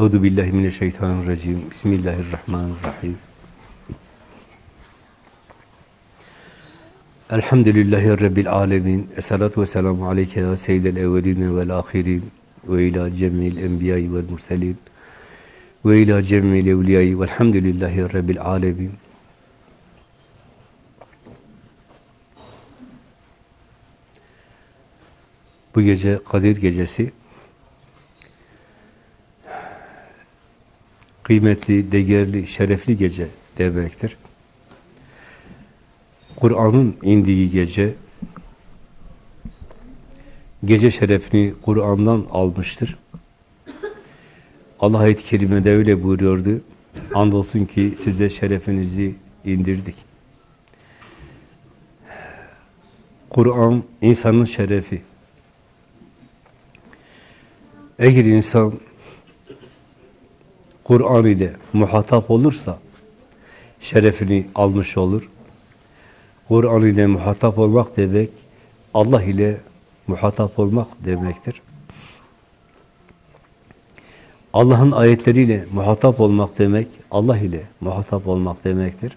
Euzu billahi mineşşeytanirracim. Bismillahirrahmanirrahim. Elhamdülillahi Rabbil alemin. Esselatu ve selamu aleyke ya seyyidel evveline vel ahirin. Ve ila cemil enbiyayı vel murselin. Ve ila cemil evliyayı velhamdülillahi Rabbil alemin. Bu gece Kadir gecesi kıymetli, değerli, şerefli gece demektir. Kur'an'ın indiği gece gece şerefini Kur'an'dan almıştır. Allah ayet-i kerimede öyle buyuruyordu. Andolsun ki size şerefinizi indirdik. Kur'an insanın şerefi. Eğer insan Kur'an ile muhatap olursa şerefini almış olur. Kur'an ile muhatap olmak demek Allah ile muhatap olmak demektir. Allah'ın ayetleriyle muhatap olmak demek Allah ile muhatap olmak demektir.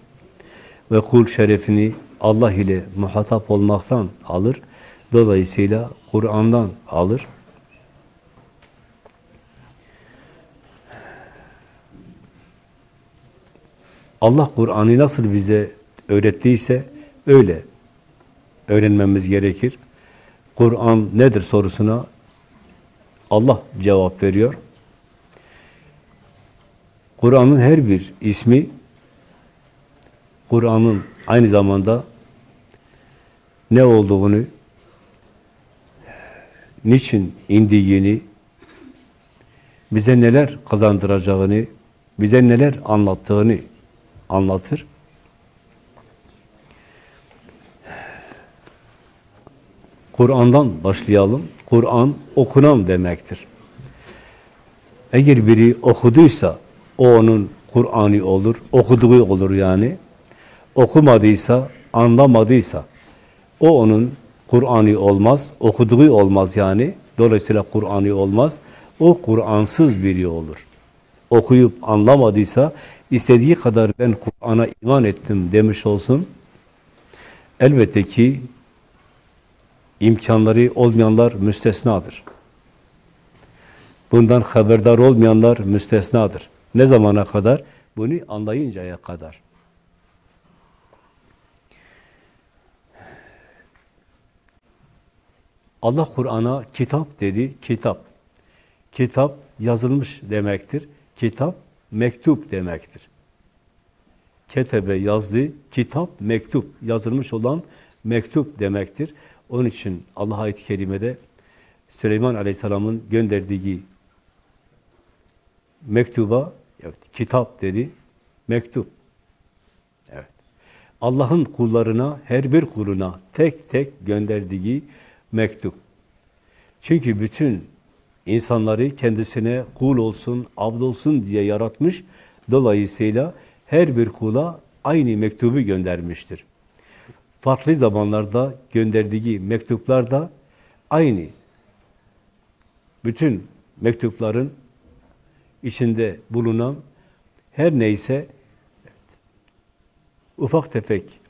Ve kul şerefini Allah ile muhatap olmaktan alır. Dolayısıyla Kur'an'dan alır. Allah Kur'an'ı nasıl bize öğrettiyse öyle öğrenmemiz gerekir. Kur'an nedir sorusuna Allah cevap veriyor. Kur'an'ın her bir ismi Kur'an'ın aynı zamanda ne olduğunu, niçin indiğini, bize neler kazandıracağını, bize neler anlattığını anlatır. Kur'an'dan başlayalım. Kur'an okunan demektir. Eğer biri okuduysa o onun Kur'an'ı olur, okuduğu olur yani. Okumadıysa, anlamadıysa o onun Kur'an'ı olmaz, okuduğu olmaz yani. Dolayısıyla Kur'an'ı olmaz. O Kur'ansız biri olur. Okuyup anlamadıysa istediği kadar ben Kur'an'a iman ettim demiş olsun. Elbette ki imkanları olmayanlar müstesnadır. Bundan haberdar olmayanlar müstesnadır. Ne zamana kadar? Bunu anlayıncaya kadar. Allah Kur'an'a kitap dedi, kitap. Kitap yazılmış demektir. Kitap mektup demektir. Ketebe yazdı, kitap mektup, yazılmış olan mektup demektir. Onun için Allah ayet-i kerimede Süleyman Aleyhisselam'ın gönderdiği mektuba evet, kitap dedi, mektup. Evet. Allah'ın kullarına, her bir kuluna tek tek gönderdiği mektup. Çünkü bütün insanları kendisine kul olsun, abd olsun diye yaratmış. Dolayısıyla her bir kula aynı mektubu göndermiştir. Farklı zamanlarda gönderdiği mektuplar da aynı. Bütün mektupların içinde bulunan her neyse ufak tefek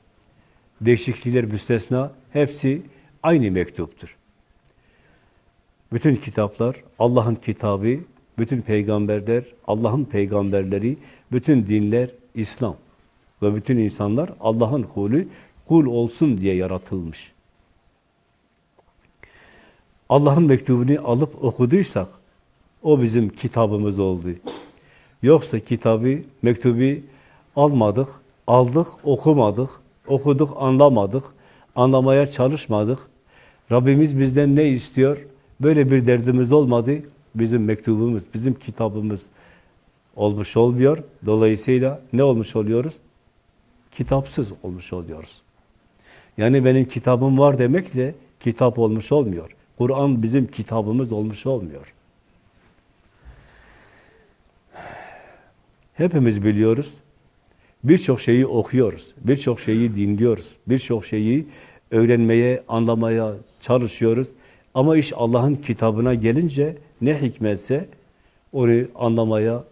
değişiklikler müstesna hepsi aynı mektuptur. Bütün kitaplar Allah'ın kitabı, bütün peygamberler Allah'ın peygamberleri, bütün dinler İslam ve bütün insanlar Allah'ın kulü, kul olsun diye yaratılmış. Allah'ın mektubunu alıp okuduysak o bizim kitabımız oldu. Yoksa kitabı, mektubu almadık, aldık, okumadık, okuduk, anlamadık, anlamaya çalışmadık. Rabbimiz bizden ne istiyor? Böyle bir derdimiz olmadı. Bizim mektubumuz, bizim kitabımız olmuş olmuyor. Dolayısıyla ne olmuş oluyoruz? Kitapsız olmuş oluyoruz. Yani benim kitabım var demekle kitap olmuş olmuyor. Kur'an bizim kitabımız olmuş olmuyor. Hepimiz biliyoruz. Birçok şeyi okuyoruz, birçok şeyi dinliyoruz, birçok şeyi öğrenmeye, anlamaya çalışıyoruz. Ama iş Allah'ın kitabına gelince ne hikmetse onu anlamaya,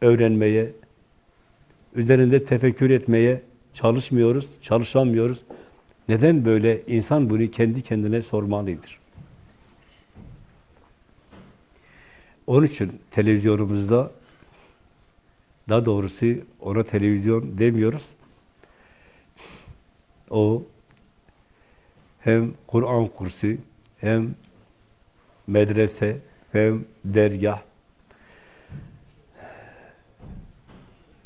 öğrenmeye, üzerinde tefekkür etmeye çalışmıyoruz, çalışamıyoruz. Neden böyle? İnsan bunu kendi kendine sormalıdır. Onun için televizyonumuzda, daha doğrusu ona televizyon demiyoruz. O hem Kur'an kursu, hem medrese, hem dergah,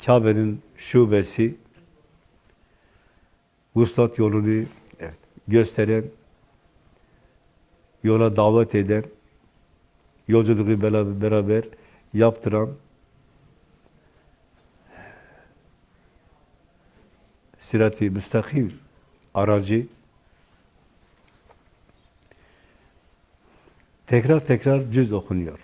Kabe'nin şubesi, vuslat yolunu evet, gösteren, yola davet eden, yolculuğu beraber, beraber yaptıran, sirat-i müstakim aracı tekrar tekrar cüz okunuyor.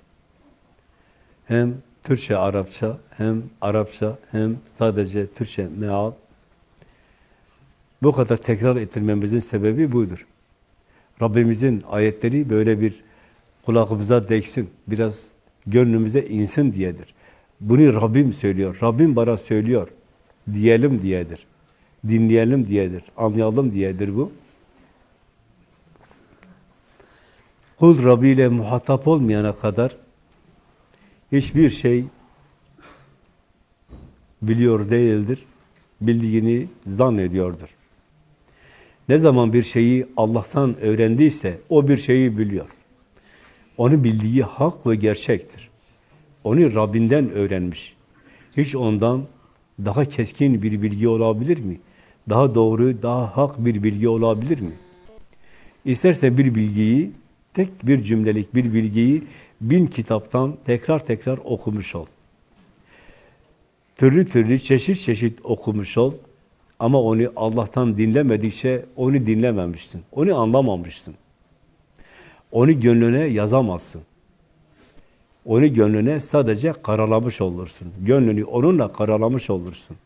Hem Türkçe, Arapça, hem Arapça, hem sadece Türkçe meal. Bu kadar tekrar ettirmemizin sebebi budur. Rabbimizin ayetleri böyle bir kulağımıza değsin, biraz gönlümüze insin diyedir. Bunu Rabbim söylüyor, Rabbim bana söylüyor diyelim diyedir. Dinleyelim diyedir, anlayalım diyedir bu. Kul Rabbi ile muhatap olmayana kadar hiçbir şey biliyor değildir. Bildiğini zannediyordur. Ne zaman bir şeyi Allah'tan öğrendiyse o bir şeyi biliyor. Onu bildiği hak ve gerçektir. Onu Rabbinden öğrenmiş. Hiç ondan daha keskin bir bilgi olabilir mi? Daha doğru, daha hak bir bilgi olabilir mi? İsterse bir bilgiyi, tek bir cümlelik bir bilgiyi bin kitaptan tekrar tekrar okumuş ol. Türlü türlü, çeşit çeşit okumuş ol. Ama onu Allah'tan dinlemedikçe onu dinlememişsin. Onu anlamamışsın. Onu gönlüne yazamazsın. Onu gönlüne sadece karalamış olursun. Gönlünü onunla karalamış olursun.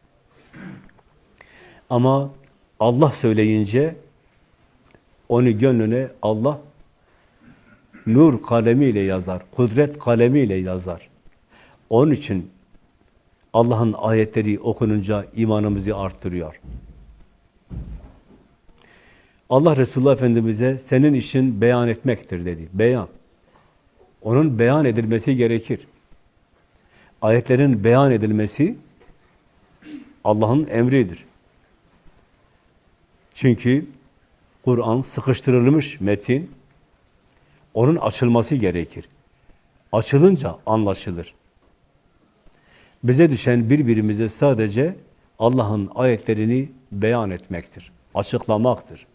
Ama Allah söyleyince onu gönlüne Allah nur kalemiyle yazar, kudret kalemiyle yazar. Onun için Allah'ın ayetleri okununca imanımızı arttırıyor. Allah Resulullah Efendimiz'e senin işin beyan etmektir dedi. Beyan. Onun beyan edilmesi gerekir. Ayetlerin beyan edilmesi Allah'ın emridir. Çünkü Kur'an sıkıştırılmış metin, onun açılması gerekir. Açılınca anlaşılır. Bize düşen birbirimize sadece Allah'ın ayetlerini beyan etmektir, açıklamaktır.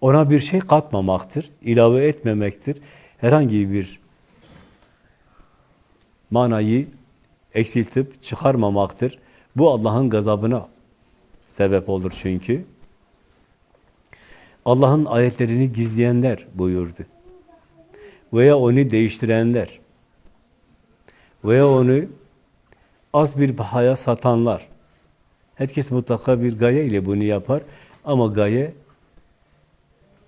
Ona bir şey katmamaktır, ilave etmemektir. Herhangi bir manayı eksiltip çıkarmamaktır. Bu Allah'ın gazabına sebep olur çünkü. Allah'ın ayetlerini gizleyenler buyurdu. Veya onu değiştirenler. Veya onu az bir bahaya satanlar. Herkes mutlaka bir gaye ile bunu yapar. Ama gaye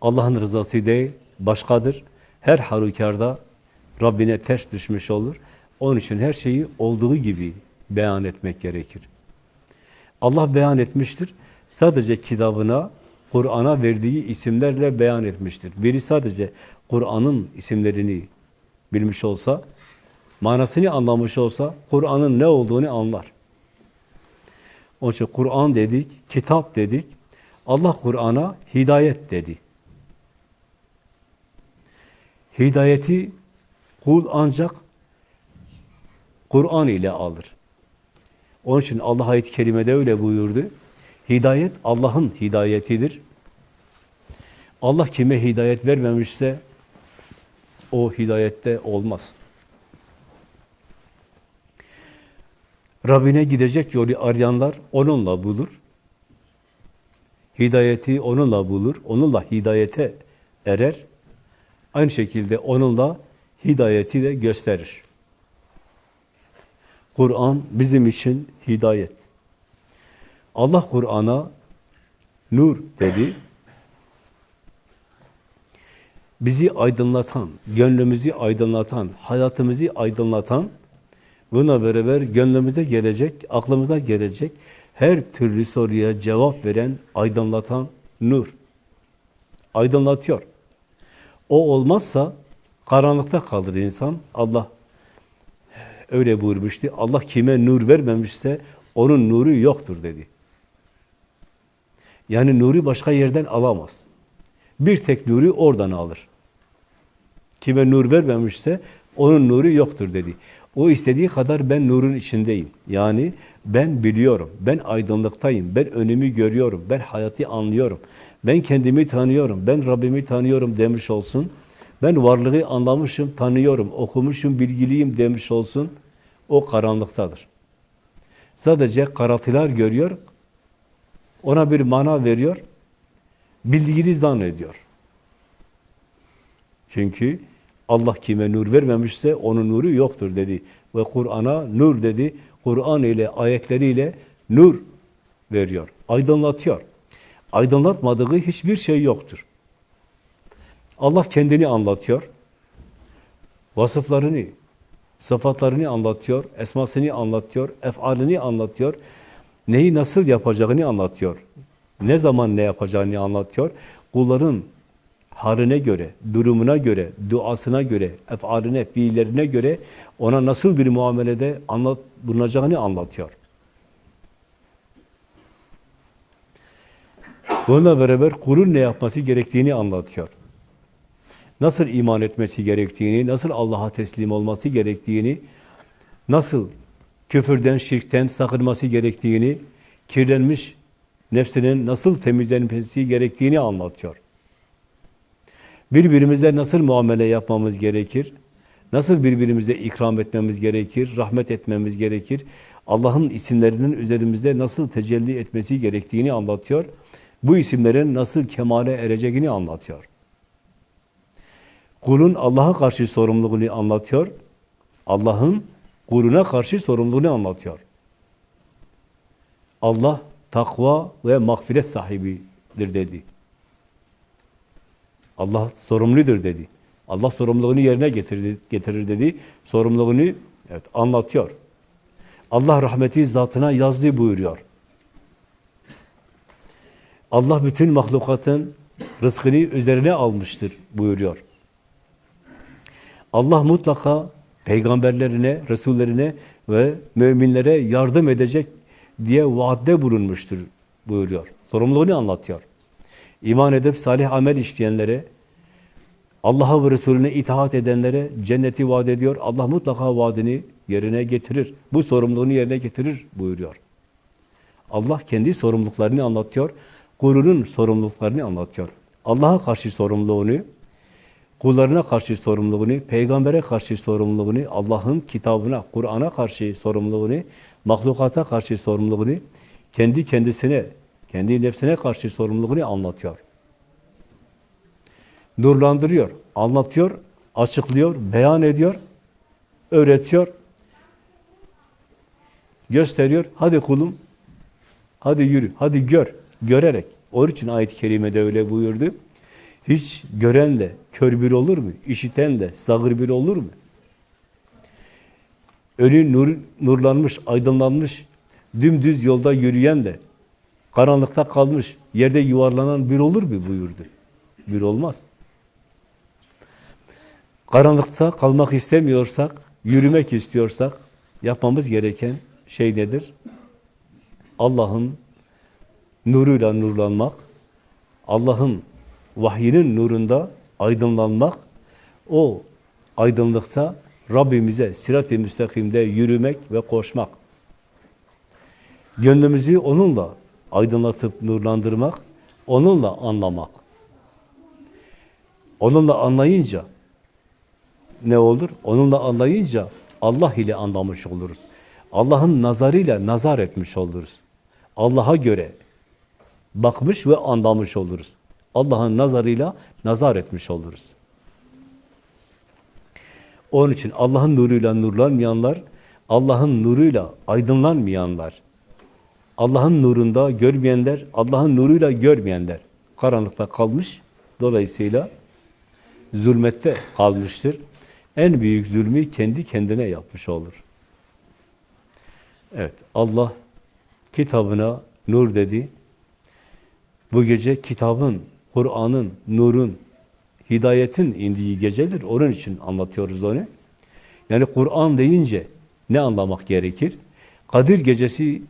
Allah'ın rızası değil, başkadır. Her halükarda Rabbine ters düşmüş olur. Onun için her şeyi olduğu gibi beyan etmek gerekir. Allah beyan etmiştir. Sadece kitabına, Kur'an'a verdiği isimlerle beyan etmiştir. Biri sadece Kur'an'ın isimlerini bilmiş olsa, manasını anlamış olsa, Kur'an'ın ne olduğunu anlar. Onun için Kur'an dedik, kitap dedik. Allah Kur'an'a hidayet dedi. Hidayeti kul ancak Kur'an ile alır. Onun için Allah ayet-i kerimede öyle buyurdu. Hidayet Allah'ın hidayetidir. Allah kime hidayet vermemişse o hidayette olmaz. Rabbine gidecek yolu arayanlar onunla bulur. Hidayeti onunla bulur. Onunla hidayete erer. Aynı şekilde onunla hidayeti de gösterir. Kur'an bizim için hidayet. Allah Kur'an'a nur dedi. bizi aydınlatan, gönlümüzü aydınlatan, hayatımızı aydınlatan, buna beraber gönlümüze gelecek, aklımıza gelecek her türlü soruya cevap veren, aydınlatan nur. Aydınlatıyor. O olmazsa karanlıkta kalır insan. Allah öyle buyurmuştu. Allah kime nur vermemişse onun nuru yoktur dedi. Yani nuru başka yerden alamaz. Bir tek nuru oradan alır. Kime nur vermemişse onun nuru yoktur dedi. O istediği kadar ben nurun içindeyim. Yani ben biliyorum, ben aydınlıktayım, ben önümü görüyorum, ben hayatı anlıyorum, ben kendimi tanıyorum, ben Rabbimi tanıyorum demiş olsun. Ben varlığı anlamışım, tanıyorum, okumuşum, bilgiliyim demiş olsun. O karanlıktadır. Sadece karaltılar görüyor, ona bir mana veriyor, bildiğini zannediyor. Çünkü Allah kime nur vermemişse onun nuru yoktur dedi. Ve Kur'an'a nur dedi. Kur'an ile, ayetleriyle nur veriyor, aydınlatıyor. Aydınlatmadığı hiçbir şey yoktur. Allah kendini anlatıyor. Vasıflarını, sıfatlarını anlatıyor, esmasını anlatıyor, efalini anlatıyor. Neyi nasıl yapacağını anlatıyor. Ne zaman ne yapacağını anlatıyor. Kulların haline göre, durumuna göre, duasına göre, efaline, fiillerine göre ona nasıl bir muamelede anlat, bulunacağını anlatıyor. Bununla beraber kulun ne yapması gerektiğini anlatıyor. Nasıl iman etmesi gerektiğini, nasıl Allah'a teslim olması gerektiğini, nasıl küfürden, şirkten sakınması gerektiğini, kirlenmiş nefsinin nasıl temizlenmesi gerektiğini anlatıyor. Birbirimize nasıl muamele yapmamız gerekir? Nasıl birbirimize ikram etmemiz gerekir? Rahmet etmemiz gerekir? Allah'ın isimlerinin üzerimizde nasıl tecelli etmesi gerektiğini anlatıyor. Bu isimlerin nasıl kemale ereceğini anlatıyor. Kulun Allah'a karşı sorumluluğunu anlatıyor. Allah'ın kuluna karşı sorumluluğunu anlatıyor. Allah takva ve mağfiret sahibidir dedi. Allah sorumludur dedi. Allah sorumluluğunu yerine getirir, getirir dedi. Sorumluluğunu evet, anlatıyor. Allah rahmeti zatına yazdı buyuruyor. Allah bütün mahlukatın rızkını üzerine almıştır buyuruyor. Allah mutlaka peygamberlerine, resullerine ve müminlere yardım edecek diye vaatte bulunmuştur buyuruyor. Sorumluluğunu anlatıyor. İman edip salih amel işleyenlere, Allah'a ve Resulüne itaat edenlere cenneti vaat ediyor. Allah mutlaka vaadini yerine getirir. Bu sorumluluğunu yerine getirir buyuruyor. Allah kendi sorumluluklarını anlatıyor. Kulunun sorumluluklarını anlatıyor. Allah'a karşı sorumluluğunu, kullarına karşı sorumluluğunu, peygambere karşı sorumluluğunu, Allah'ın kitabına, Kur'an'a karşı sorumluluğunu, mahlukata karşı sorumluluğunu, kendi kendisine, kendi nefsine karşı sorumluluğunu anlatıyor. Nurlandırıyor, anlatıyor, açıklıyor, beyan ediyor, öğretiyor, gösteriyor. Hadi kulum, hadi yürü, hadi gör, görerek. Onun için ayet-i kerimede öyle buyurdu. Hiç gören de kör bir olur mu? İşiten de sağır bir olur mu? Önü nur, nurlanmış, aydınlanmış, dümdüz yolda yürüyen de karanlıkta kalmış, yerde yuvarlanan bir olur mu buyurdu. Bir olmaz. Karanlıkta kalmak istemiyorsak, yürümek istiyorsak yapmamız gereken şey nedir? Allah'ın nuruyla nurlanmak, Allah'ın vahyinin nurunda aydınlanmak, o aydınlıkta Rabbimize sirat-i müstakimde yürümek ve koşmak. Gönlümüzü onunla aydınlatıp nurlandırmak, onunla anlamak. Onunla anlayınca ne olur? Onunla anlayınca Allah ile anlamış oluruz. Allah'ın nazarıyla nazar etmiş oluruz. Allah'a göre bakmış ve anlamış oluruz. Allah'ın nazarıyla nazar etmiş oluruz. Onun için Allah'ın nuruyla nurlanmayanlar, Allah'ın nuruyla aydınlanmayanlar, Allah'ın nurunda görmeyenler, Allah'ın nuruyla görmeyenler karanlıkta kalmış. Dolayısıyla zulmette kalmıştır. En büyük zulmü kendi kendine yapmış olur. Evet, Allah kitabına nur dedi. Bu gece kitabın, Kur'an'ın, nurun, hidayetin indiği gecedir. Onun için anlatıyoruz onu. Yani Kur'an deyince ne anlamak gerekir? Kadir gecesi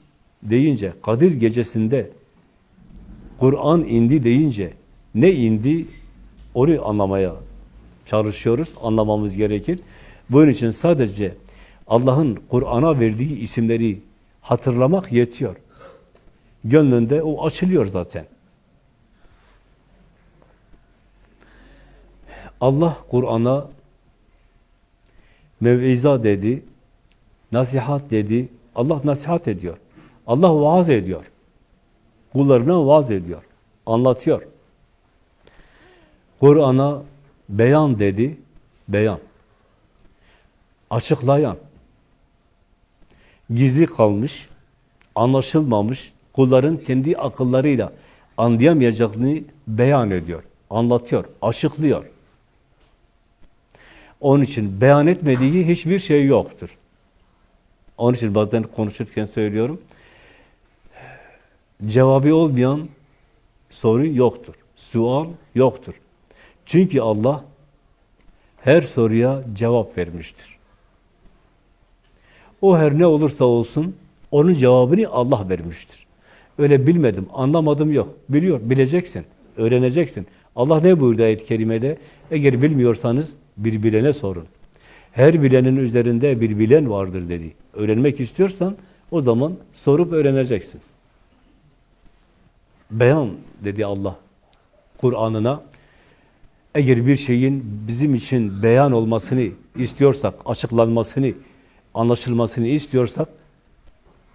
deyince, Kadir gecesinde Kur'an indi deyince ne indi? Onu anlamaya çalışıyoruz, anlamamız gerekir. Bunun için sadece Allah'ın Kur'an'a verdiği isimleri hatırlamak yetiyor. Gönlünde o açılıyor zaten. Allah Kur'an'a mev'iza dedi, nasihat dedi. Allah nasihat ediyor. Allah vaaz ediyor. Kullarına vaaz ediyor. Anlatıyor. Kur'an'a beyan dedi, beyan. Açıklayan. Gizli kalmış, anlaşılmamış, kulların kendi akıllarıyla anlayamayacaklarını beyan ediyor, anlatıyor, açıklıyor. Onun için beyan etmediği hiçbir şey yoktur. Onun için bazen konuşurken söylüyorum. Cevabı olmayan soru yoktur. Sual yoktur. Çünkü Allah her soruya cevap vermiştir. O her ne olursa olsun onun cevabını Allah vermiştir. Öyle bilmedim, anlamadım yok. Biliyor, bileceksin, öğreneceksin. Allah ne buyurdu ayet-i kerimede? Eğer bilmiyorsanız bir bilene sorun. Her bilenin üzerinde bir bilen vardır dedi. Öğrenmek istiyorsan o zaman sorup öğreneceksin. Beyan dedi Allah Kur'an'ına. Eğer bir şeyin bizim için beyan olmasını istiyorsak, açıklanmasını, anlaşılmasını istiyorsak,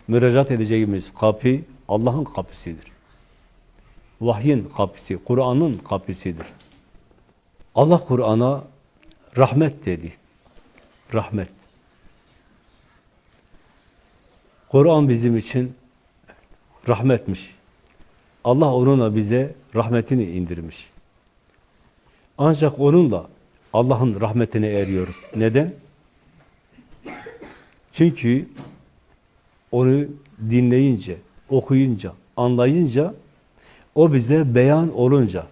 müracaat edeceğimiz kapı Allah'ın kapısıdır. Vahyin kapısı, Kur'an'ın kapısıdır. Allah Kur'an'a rahmet dedi. Rahmet. Kur'an bizim için rahmetmiş. Allah onunla bize rahmetini indirmiş. Ancak onunla Allah'ın rahmetine eriyoruz. Neden? Çünkü onu dinleyince, okuyunca, anlayınca, o bize beyan olunca,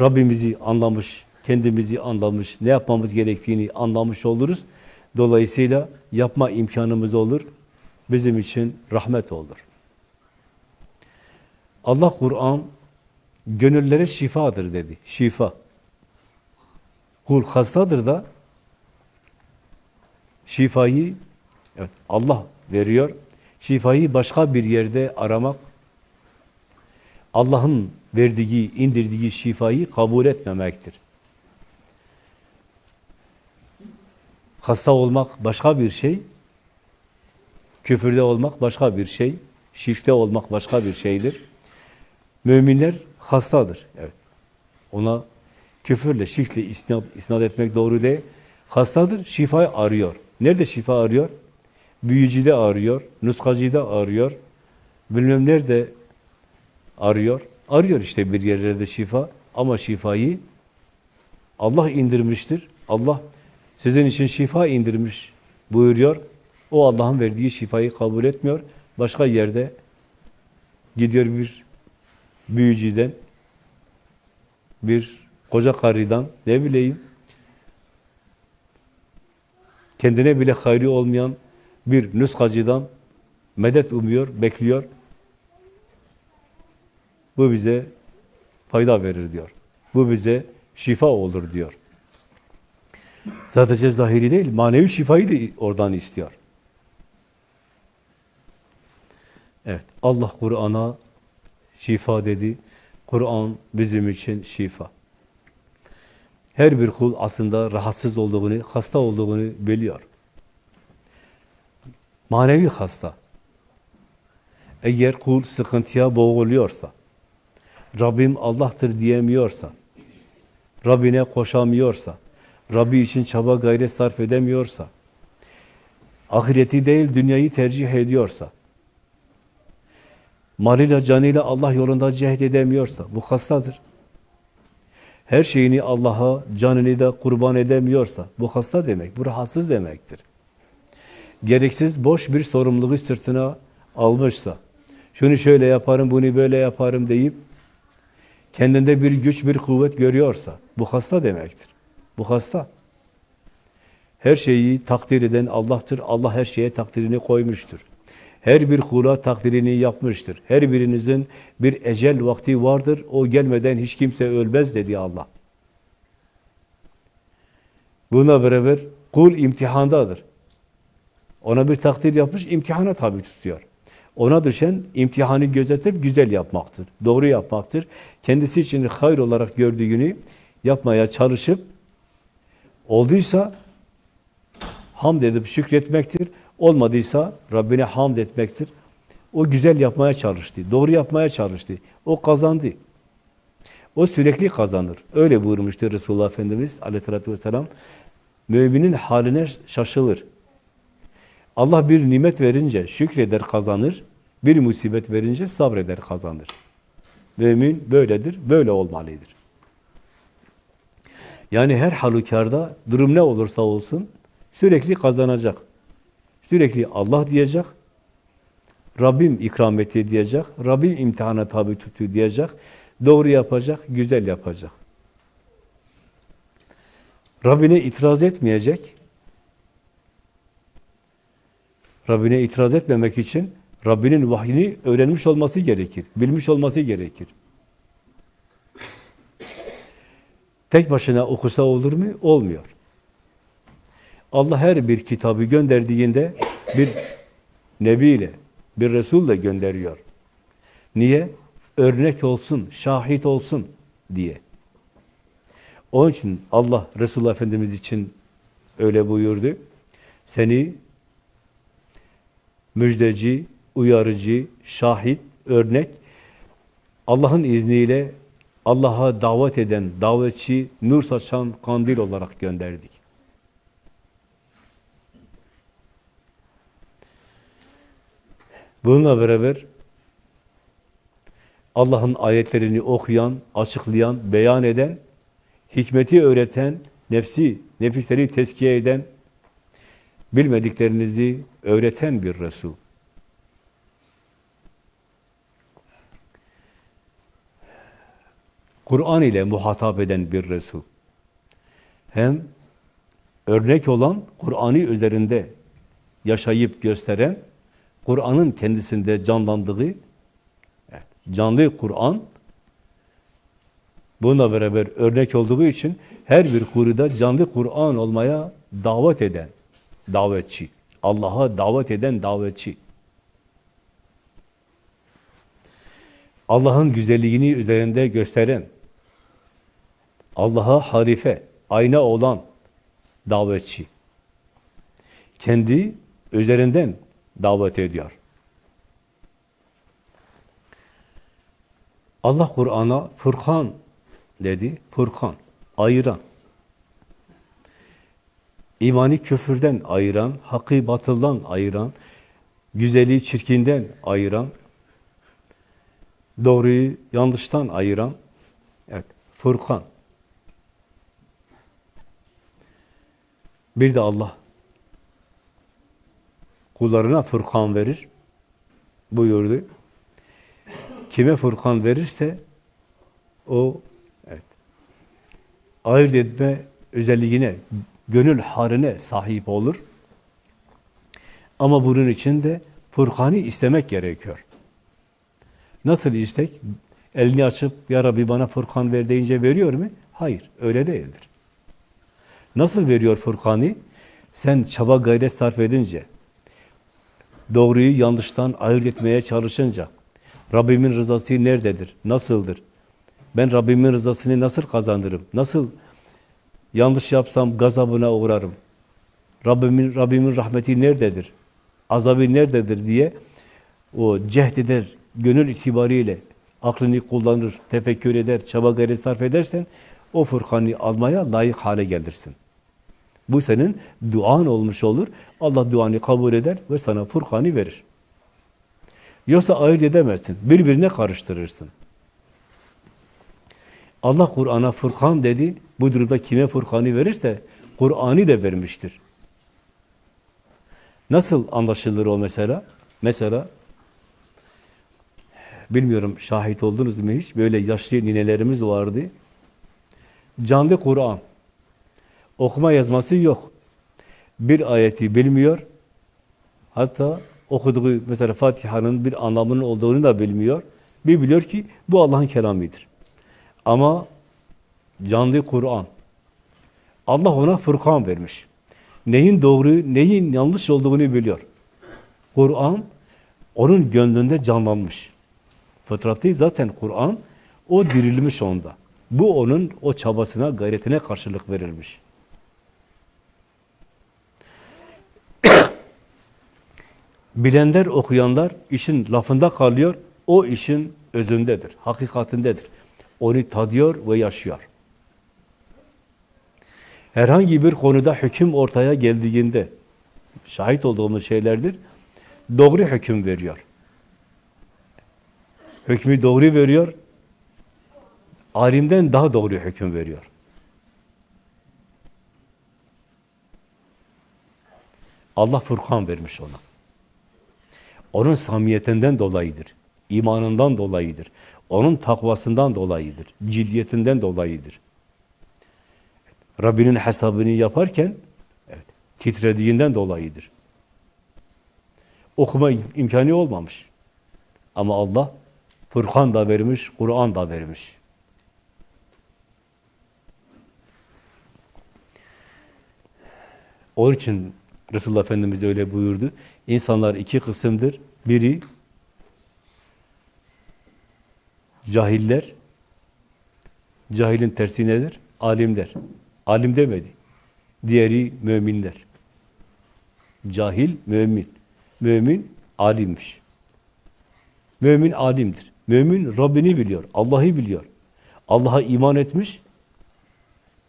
Rabbimizi anlamış, kendimizi anlamış, ne yapmamız gerektiğini anlamış oluruz. Dolayısıyla yapma imkanımız olur. Bizim için rahmet olur. Allah Kur'an gönüllere şifadır dedi. Şifa. Kul hastadır da şifayı evet Allah veriyor. Şifayı başka bir yerde aramak Allah'ın verdiği, indirdiği şifayı kabul etmemektir. Hasta olmak başka bir şey, küfürde olmak başka bir şey, şirkte olmak başka bir şeydir. Müminler hastadır. Evet. Ona küfürle, şirkle isnat, isnat etmek doğru değil. Hastadır, şifayı arıyor. Nerede şifa arıyor? Büyücüde arıyor, nuskacıda arıyor. Bilmem nerede arıyor. Arıyor işte bir yerlerde şifa ama şifayı Allah indirmiştir. Allah sizin için şifa indirmiş buyuruyor. O Allah'ın verdiği şifayı kabul etmiyor. Başka yerde gidiyor bir büyücüden, bir koca karıdan, ne bileyim, kendine bile hayri olmayan bir nüskacıdan medet umuyor, bekliyor. Bu bize fayda verir diyor. Bu bize şifa olur diyor. Sadece zahiri değil, manevi şifayı da oradan istiyor. Evet, Allah Kur'an'a şifa dedi. Kur'an bizim için şifa. Her bir kul aslında rahatsız olduğunu, hasta olduğunu biliyor. Manevi hasta. Eğer kul sıkıntıya boğuluyorsa, Rabbim Allah'tır diyemiyorsa, Rabbine koşamıyorsa, Rabbi için çaba gayret sarf edemiyorsa, ahireti değil dünyayı tercih ediyorsa, malıyla canıyla Allah yolunda cehd edemiyorsa, bu hastadır. her şeyini Allah'a, canını da kurban edemiyorsa, bu hasta demek, bu rahatsız demektir. Gereksiz boş bir sorumluluğu sırtına almışsa, şunu şöyle yaparım, bunu böyle yaparım deyip, kendinde bir güç, bir kuvvet görüyorsa, bu hasta demektir. Bu hasta. Her şeyi takdir eden Allah'tır. Allah her şeye takdirini koymuştur. Her bir kula takdirini yapmıştır. Her birinizin bir ecel vakti vardır. O gelmeden hiç kimse ölmez dedi Allah. Buna beraber kul imtihandadır. Ona bir takdir yapmış, imtihana tabi tutuyor. Ona düşen imtihanı gözetip güzel yapmaktır, doğru yapmaktır. Kendisi için hayır olarak gördüğünü yapmaya çalışıp, olduysa hamd edip şükretmektir. Olmadıysa Rabbine hamd etmektir. O güzel yapmaya çalıştı, doğru yapmaya çalıştı. O kazandı. O sürekli kazanır. Öyle buyurmuştu Resulullah Efendimiz aleyhissalatü vesselam. Müminin haline şaşılır. Allah bir nimet verince şükreder kazanır, bir musibet verince sabreder kazanır. Mümin böyledir, böyle olmalıdır. Yani her halükarda durum ne olursa olsun sürekli kazanacak. Sürekli Allah diyecek, Rabbim ikram etti diyecek, Rabbim imtihana tabi tuttu diyecek, doğru yapacak, güzel yapacak. Rabbine itiraz etmeyecek, Rabbine itiraz etmemek için Rabbinin vahyini öğrenmiş olması gerekir, bilmiş olması gerekir. Tek başına okusa olur mu? Olmuyor. Allah her bir kitabı gönderdiğinde bir nebiyle, bir resulle gönderiyor. Niye? Örnek olsun, şahit olsun diye. Onun için Allah Resulullah Efendimiz için öyle buyurdu. Seni müjdeci, uyarıcı, şahit, örnek, Allah'ın izniyle Allah'a davet eden, davetçi, nur saçan kandil olarak gönderdik. Bununla beraber Allah'ın ayetlerini okuyan, açıklayan, beyan eden, hikmeti öğreten, nefsi, nefisleri teskiye eden, bilmediklerinizi öğreten bir Resul. Kur'an ile muhatap eden bir Resul. Hem örnek olan, Kur'an'ı üzerinde yaşayıp gösteren, Kur'an'ın kendisinde canlandığı, evet, canlı Kur'an, bununla beraber örnek olduğu için her bir kuruda canlı Kur'an olmaya davet eden davetçi. Allah'a davet eden davetçi. Allah'ın güzelliğini üzerinde gösteren, Allah'a harife, ayna olan davetçi. Kendi üzerinden davet ediyor. Allah Kur'an'a Furkan dedi. Furkan, ayıran. İmani küfürden ayıran, hakkı batıldan ayıran, güzeli çirkinden ayıran, doğruyu yanlıştan ayıran, evet, Furkan. Bir de Allah kullarına Furkan verir buyurdu. Kime Furkan verirse o evet, ayırt etme özelliğine, gönül haline sahip olur. Ama bunun için de Furkan'ı istemek gerekiyor. Nasıl istek? Elini açıp, Ya Rabbi bana Furkan ver deyince veriyor mu? Hayır, öyle değildir. Nasıl veriyor Furkan'ı? Sen çaba gayret sarf edince, doğruyu yanlıştan ayırt etmeye çalışınca, Rabbimin rızası nerededir, nasıldır? Ben Rabbimin rızasını nasıl kazanırım? Nasıl yanlış yapsam gazabına uğrarım? Rabbimin, Rabbimin rahmeti nerededir? Azabı nerededir diye o cehd eder, gönül itibariyle aklını kullanır, tefekkür eder, çaba gayret sarf edersen o Furkan'ı almaya layık hale gelirsin. Bu senin duan olmuş olur. Allah duanı kabul eder ve sana Furkan'ı verir. Yoksa ayırt edemezsin. Birbirine karıştırırsın. Allah Kur'an'a Furkan dedi. Bu durumda kime Furkan'ı verirse Kur'an'ı da vermiştir. Nasıl anlaşılır o mesela? Mesela bilmiyorum şahit oldunuz mu hiç? Böyle yaşlı ninelerimiz vardı. Canlı Kur'an. Okuma yazması yok. Bir ayeti bilmiyor. Hatta okuduğu mesela Fatiha'nın bir anlamının olduğunu da bilmiyor. Bir biliyor ki bu Allah'ın kelamidir. Ama canlı Kur'an. Allah ona Furkan vermiş. Neyin doğru, neyin yanlış olduğunu biliyor. Kur'an onun gönlünde canlanmış. Fıtratı zaten Kur'an, o dirilmiş onda. Bu onun o çabasına, gayretine karşılık verilmiş. Bilenler, okuyanlar işin lafında kalıyor, o işin özündedir, hakikatindedir. Onu tadıyor ve yaşıyor. Herhangi bir konuda hüküm ortaya geldiğinde, şahit olduğumuz şeylerdir, doğru hüküm veriyor. Hükmü doğru veriyor, alimden daha doğru hüküm veriyor. Allah Furkan vermiş ona. Onun samiyetinden dolayıdır. imanından dolayıdır. Onun takvasından dolayıdır. Ciddiyetinden dolayıdır. Rabbinin hesabını yaparken evet, titrediğinden dolayıdır. Okuma imkanı olmamış. Ama Allah Furkan da vermiş, Kur'an da vermiş. Onun için Resulullah Efendimiz öyle buyurdu. İnsanlar iki kısımdır. Biri cahiller. Cahilin tersi nedir? Alimler. Alim demedi. Diğeri müminler. Cahil, mümin. Mümin, alimmiş. Mümin alimdir. Mümin Rabbini biliyor, Allah'ı biliyor. Allah'a iman etmiş,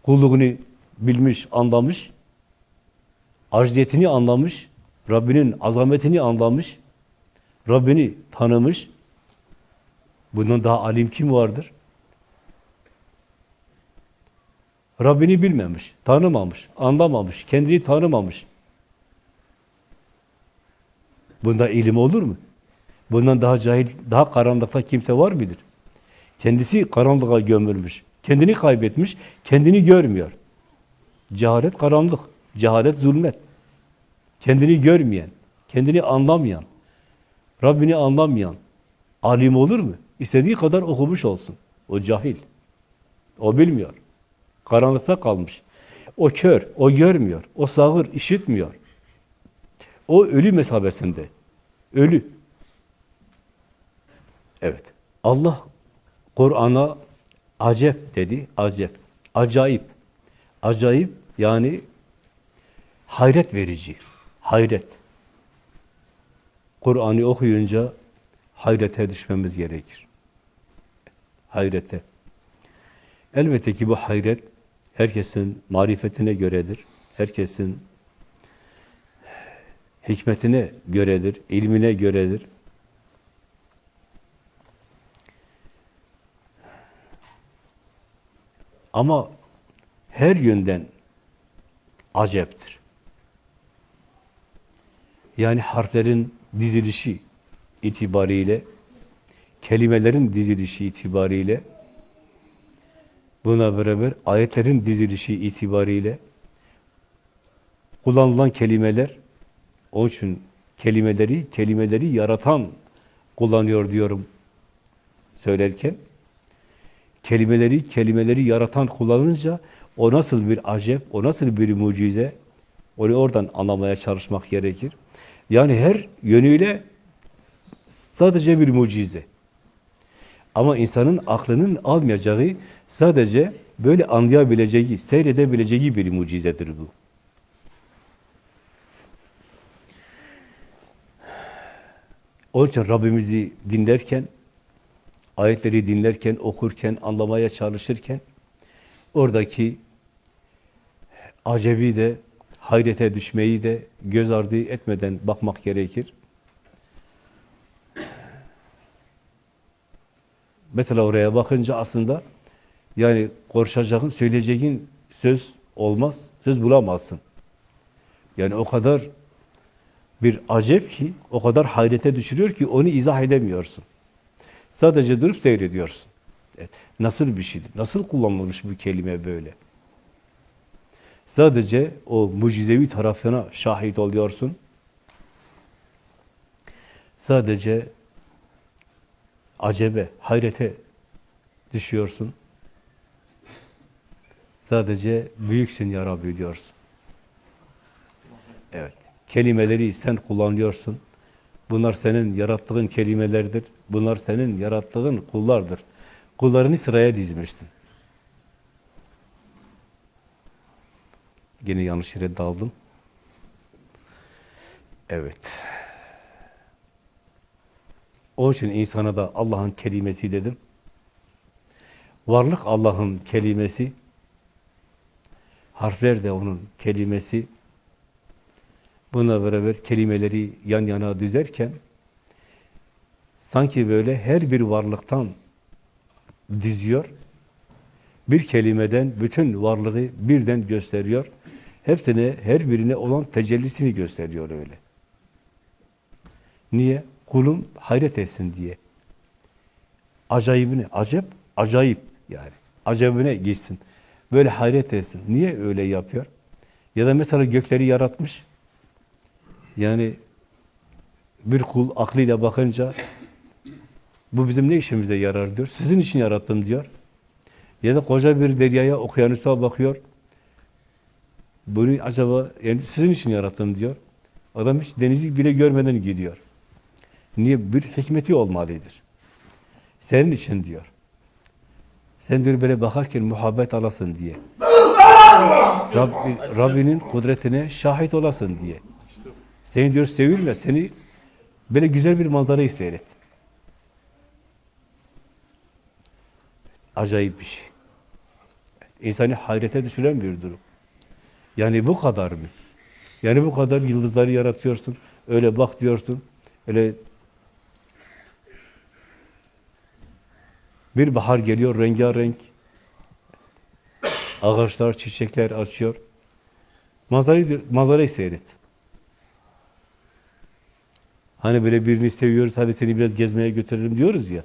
kulluğunu bilmiş, anlamış, acziyetini anlamış, Rabbinin azametini anlamış, Rabbini tanımış. Bundan daha alim kim vardır? Rabbini bilmemiş, tanımamış, anlamamış, kendini tanımamış. Bunda ilim olur mu? Bundan daha cahil, daha karanlıkta kimse var mıdır? Kendisi karanlığa gömülmüş, kendini kaybetmiş, kendini görmüyor. Cehalet karanlık, cehalet zulmet. Kendini görmeyen, kendini anlamayan, Rabbini anlamayan alim olur mu? İstediği kadar okumuş olsun. O cahil. O bilmiyor. Karanlıkta kalmış. O kör, o görmüyor. O sağır, işitmiyor. O ölü mesabesinde. Ölü. Evet. Allah Kur'an'a acep dedi. Acep. Acayip. Acayip yani hayret verici. Hayret. Kur'an'ı okuyunca hayrete düşmemiz gerekir. Hayrete. Elbette ki bu hayret herkesin marifetine göredir. Herkesin hikmetine göredir, ilmine göredir. Ama her yönden aceptir. Yani harflerin dizilişi itibariyle, kelimelerin dizilişi itibariyle, buna beraber ayetlerin dizilişi itibariyle kullanılan kelimeler, onun için kelimeleri, kelimeleri yaratan kullanıyor diyorum söylerken. Kelimeleri, kelimeleri yaratan kullanınca o nasıl bir acep, o nasıl bir mucize, onu oradan anlamaya çalışmak gerekir. Yani her yönüyle sadece bir mucize. Ama insanın aklının almayacağı, sadece böyle anlayabileceği, seyredebileceği bir mucizedir bu. Onun için Rabbimizi dinlerken, ayetleri dinlerken, okurken, anlamaya çalışırken, oradaki acebi de, hayrete düşmeyi de göz ardı etmeden bakmak gerekir. Mesela oraya bakınca aslında Yani konuşacağın, söyleyeceğin söz olmaz, söz bulamazsın. Yani o kadar bir acep ki, o kadar hayrete düşürüyor ki onu izah edemiyorsun. Sadece durup seyrediyorsun. Evet, nasıl bir şeydir? Nasıl kullanılmış bu kelime böyle? Sadece o mucizevi tarafına şahit oluyorsun. Sadece acebe, hayrete düşüyorsun. Sadece büyüksün ya Rabbi diyorsun. Evet. Kelimeleri sen kullanıyorsun. Bunlar senin yarattığın kelimelerdir. Bunlar senin yarattığın kullardır. Kullarını sıraya dizmiştin. Yine yanlış yere daldım. Evet. Onun için insana da Allah'ın kelimesi dedim. Varlık Allah'ın kelimesi. Harfler de onun kelimesi. Buna beraber kelimeleri yan yana düzerken sanki böyle her bir varlıktan diziyor. Bir kelimeden bütün varlığı birden gösteriyor. Hepsine, her birine olan tecellisini gösteriyor öyle. Niye? Kulum hayret etsin diye. Acayibine, acep, acayip yani. Acayibine gitsin. Böyle hayret etsin. Niye öyle yapıyor? Ya da mesela gökleri yaratmış. Yani bir kul aklıyla bakınca bu bizim ne işimize yarar diyor. Sizin için yarattım diyor. Ya da koca bir deryaya, okyanusa bakıyor. Bunu acaba yani sizin için yarattım diyor. Adam hiç denizi bile görmeden gidiyor. Niye? Bir hikmeti olmalıdır. Senin için diyor. Sen diyor böyle bakarken muhabbet alasın diye. Rabbi, Rabbinin kudretine şahit olasın diye. Seni diyor sevilme, seni böyle güzel bir manzarayı seyret. Acayip bir şey. İnsanı hayrete düşüren bir durum. Yani bu kadar mı? Yani bu kadar yıldızları yaratıyorsun, öyle bak diyorsun, öyle bir bahar geliyor rengarenk, ağaçlar, çiçekler açıyor. Manzarayı, manzarayı seyret. Hani böyle birini seviyoruz, hadi seni biraz gezmeye götürelim diyoruz ya.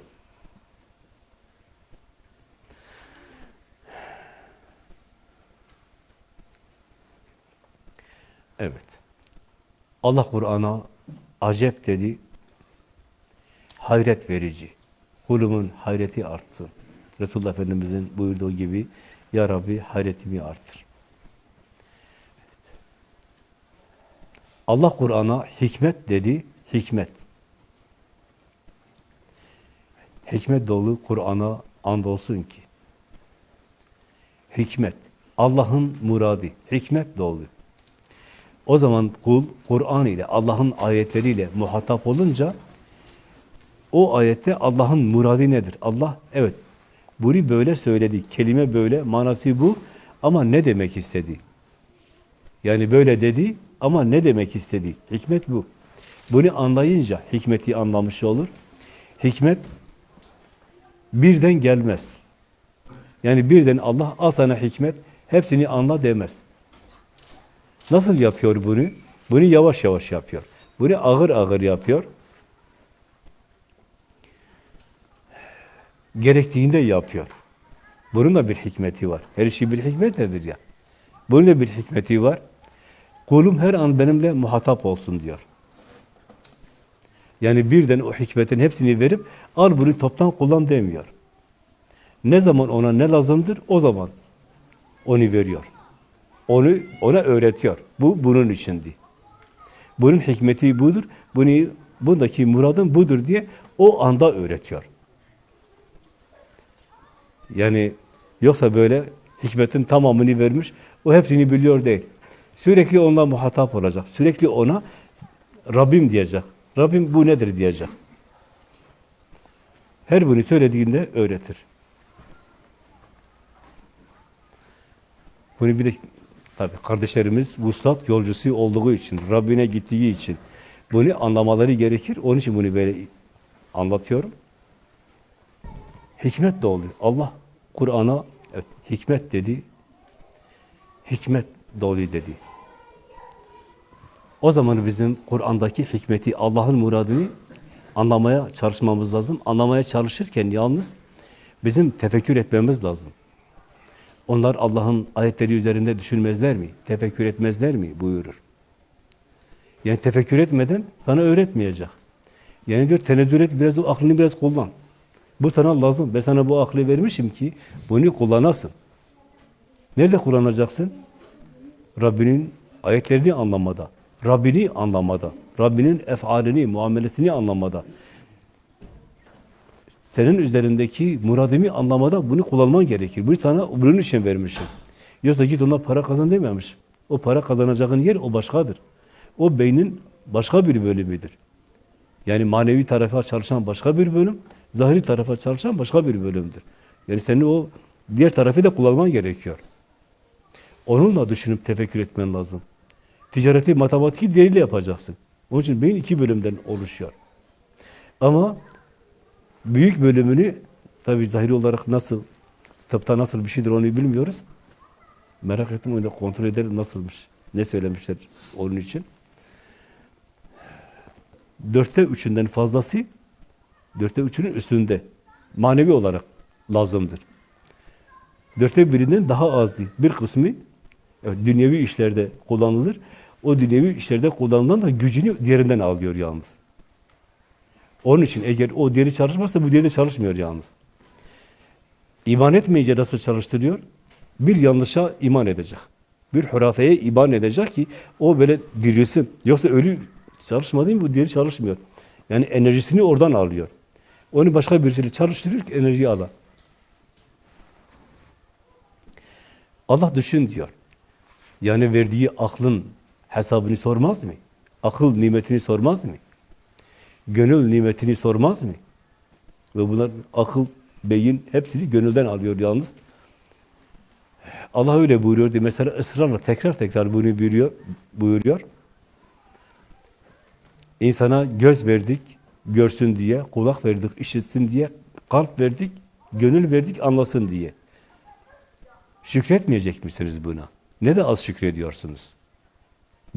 Evet. Allah Kur'an'a acep dedi, hayret verici. Kulumun hayreti artsın. Resulullah Efendimiz'in buyurduğu gibi, Ya Rabbi hayretimi artır. Allah Kur'an'a hikmet dedi, hikmet. Hikmet dolu Kur'an'a andolsun ki. Hikmet, Allah'ın muradı, hikmet dolu. O zaman kul Kur'an ile, Allah'ın ayetleriyle muhatap olunca o ayette Allah'ın muradı nedir? Allah evet bunu böyle söyledi. Kelime böyle, manası bu ama ne demek istedi? Yani böyle dedi ama ne demek istedi? Hikmet bu. Bunu anlayınca hikmeti anlamış olur. Hikmet birden gelmez. Yani birden Allah al sana hikmet, hepsini anla demez. Nasıl yapıyor bunu? Bunu yavaş yavaş yapıyor. Bunu ağır ağır yapıyor. Gerektiğinde yapıyor. Bunun da bir hikmeti var. Her şey bir hikmet nedir ya? Bunun da bir hikmeti var. Kulum her an benimle muhatap olsun diyor. Yani birden o hikmetin hepsini verip al bunu toptan kullan demiyor. Ne zaman ona ne lazımdır o zaman onu veriyor. Onu ona öğretiyor. Bu bunun içindi. Bunun hikmeti budur. Bunu bundaki muradın budur diye o anda öğretiyor. Yani yoksa böyle hikmetin tamamını vermiş, o hepsini biliyor değil. Sürekli onunla muhatap olacak. Sürekli ona Rabbim diyecek. Rabbim bu nedir diyecek. Her bunu söylediğinde öğretir. Bunu bir de tabi kardeşlerimiz vuslat yolcusu olduğu için, Rabbine gittiği için bunu anlamaları gerekir. Onun için bunu böyle anlatıyorum. Hikmet de oluyor. Allah Kur'an'a hikmet dedi, hikmet dolu dedi. O zaman bizim Kur'an'daki hikmeti, Allah'ın muradını anlamaya çalışmamız lazım. Anlamaya çalışırken yalnız bizim tefekkür etmemiz lazım. Onlar Allah'ın ayetleri üzerinde düşünmezler mi? Tefekkür etmezler mi? buyurur. Yani tefekkür etmeden sana öğretmeyecek. Yani diyor tenezzül et, biraz aklını biraz kullan. Bu sana lazım. Ben sana bu aklı vermişim ki bunu kullanasın. Nerede kullanacaksın? Rabbinin ayetlerini anlamada, Rabbini anlamada, Rabbinin efalini, muamelesini anlamada. Senin üzerindeki muradimi anlamada bunu kullanman gerekir. Bu sana bunun için vermişim. Yoksa git ona para kazan dememiş. O para kazanacağın yer o başkadır. O beynin başka bir bölümüdür. Yani manevi tarafa çalışan başka bir bölüm, zahiri tarafa çalışan başka bir bölümdür. Yani senin o diğer tarafı da kullanman gerekiyor. Onunla düşünüp tefekkür etmen lazım. Ticareti, matematiği diğeriyle yapacaksın. Onun için beyin iki bölümden oluşuyor. Ama büyük bölümünü tabi zahiri olarak nasıl, tıpta nasıl bir şeydir onu bilmiyoruz. Merak ettim onu kontrol edelim nasılmış. Ne söylemişler onun için. Dörtte üçünden fazlası, dörtte üçünün üstünde. Manevi olarak lazımdır. Dörtte birinden daha azı. Bir kısmı evet, dünyevi işlerde kullanılır. O dünyevi işlerde kullanılan da gücünü diğerinden alıyor yalnız. Onun için eğer o diğeri çalışmazsa bu diğeri çalışmıyor yalnız. İman etmeyince nasıl çalıştırıyor? Bir yanlışa iman edecek. Bir hurafeye iman edecek ki o böyle dirilsin. Yoksa ölü çalışmadı mı bu diğeri çalışmıyor. Yani enerjisini oradan alıyor. Onu başka birisiyle çalıştırıyor ki enerjiyi alır. Allah düşün diyor. Yani verdiği aklın hesabını sormaz mı? Akıl nimetini sormaz mı? Gönül nimetini sormaz mı? Ve bunlar akıl, beyin hepsini gönülden alıyor yalnız. Allah öyle buyuruyor diye mesela ısrarla tekrar tekrar bunu buyuruyor. buyuruyor. İnsana göz verdik, görsün diye, kulak verdik, işitsin diye, kalp verdik, gönül verdik, anlasın diye. Şükretmeyecek misiniz buna? Ne de az şükrediyorsunuz?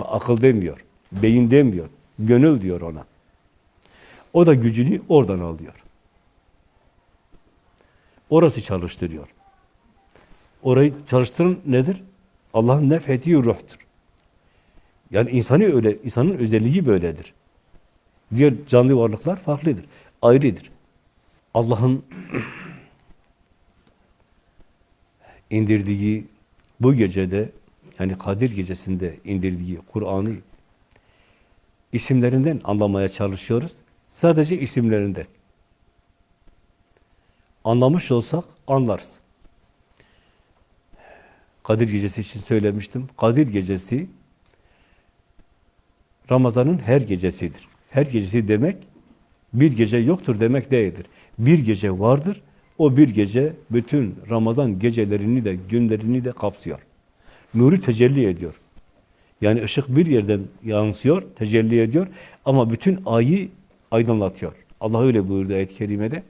Akıl demiyor, beyin demiyor, gönül diyor ona. O da gücünü oradan alıyor. Orası çalıştırıyor. Orayı çalıştıran nedir? Allah'ın nefettiği ruhtur. Yani insanı öyle, insanın özelliği böyledir. Diğer canlı varlıklar farklıdır, ayrıdır. Allah'ın indirdiği bu gecede, yani Kadir gecesinde indirdiği Kur'an'ı isimlerinden anlamaya çalışıyoruz. Sadece isimlerinden. Anlamış olsak anlarız. Kadir gecesi için söylemiştim. Kadir gecesi Ramazan'ın her gecesidir. Her gecesi demek bir gece yoktur demek değildir. Bir gece vardır. O bir gece bütün Ramazan gecelerini de günlerini de kapsıyor. Nuru tecelli ediyor. Yani ışık bir yerden yansıyor, tecelli ediyor ama bütün ayı aydınlatıyor. Allah öyle buyurdu ayet-i kerimede.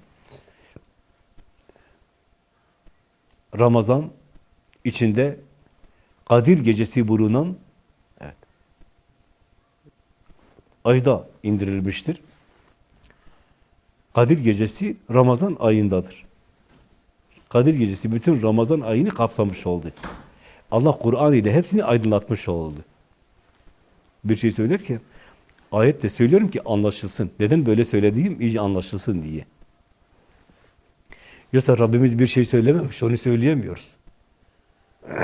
Ramazan içinde Kadir gecesi bulunan evet, ayda indirilmiştir. Kadir gecesi Ramazan ayındadır. Kadir gecesi bütün Ramazan ayını kapsamış oldu. Allah Kur'an ile hepsini aydınlatmış oldu. Bir şey söylerken ayette söylüyorum ki anlaşılsın. Neden böyle söylediğim iyice anlaşılsın diye. Yoksa Rabbimiz bir şey söylememiş, onu söyleyemiyoruz.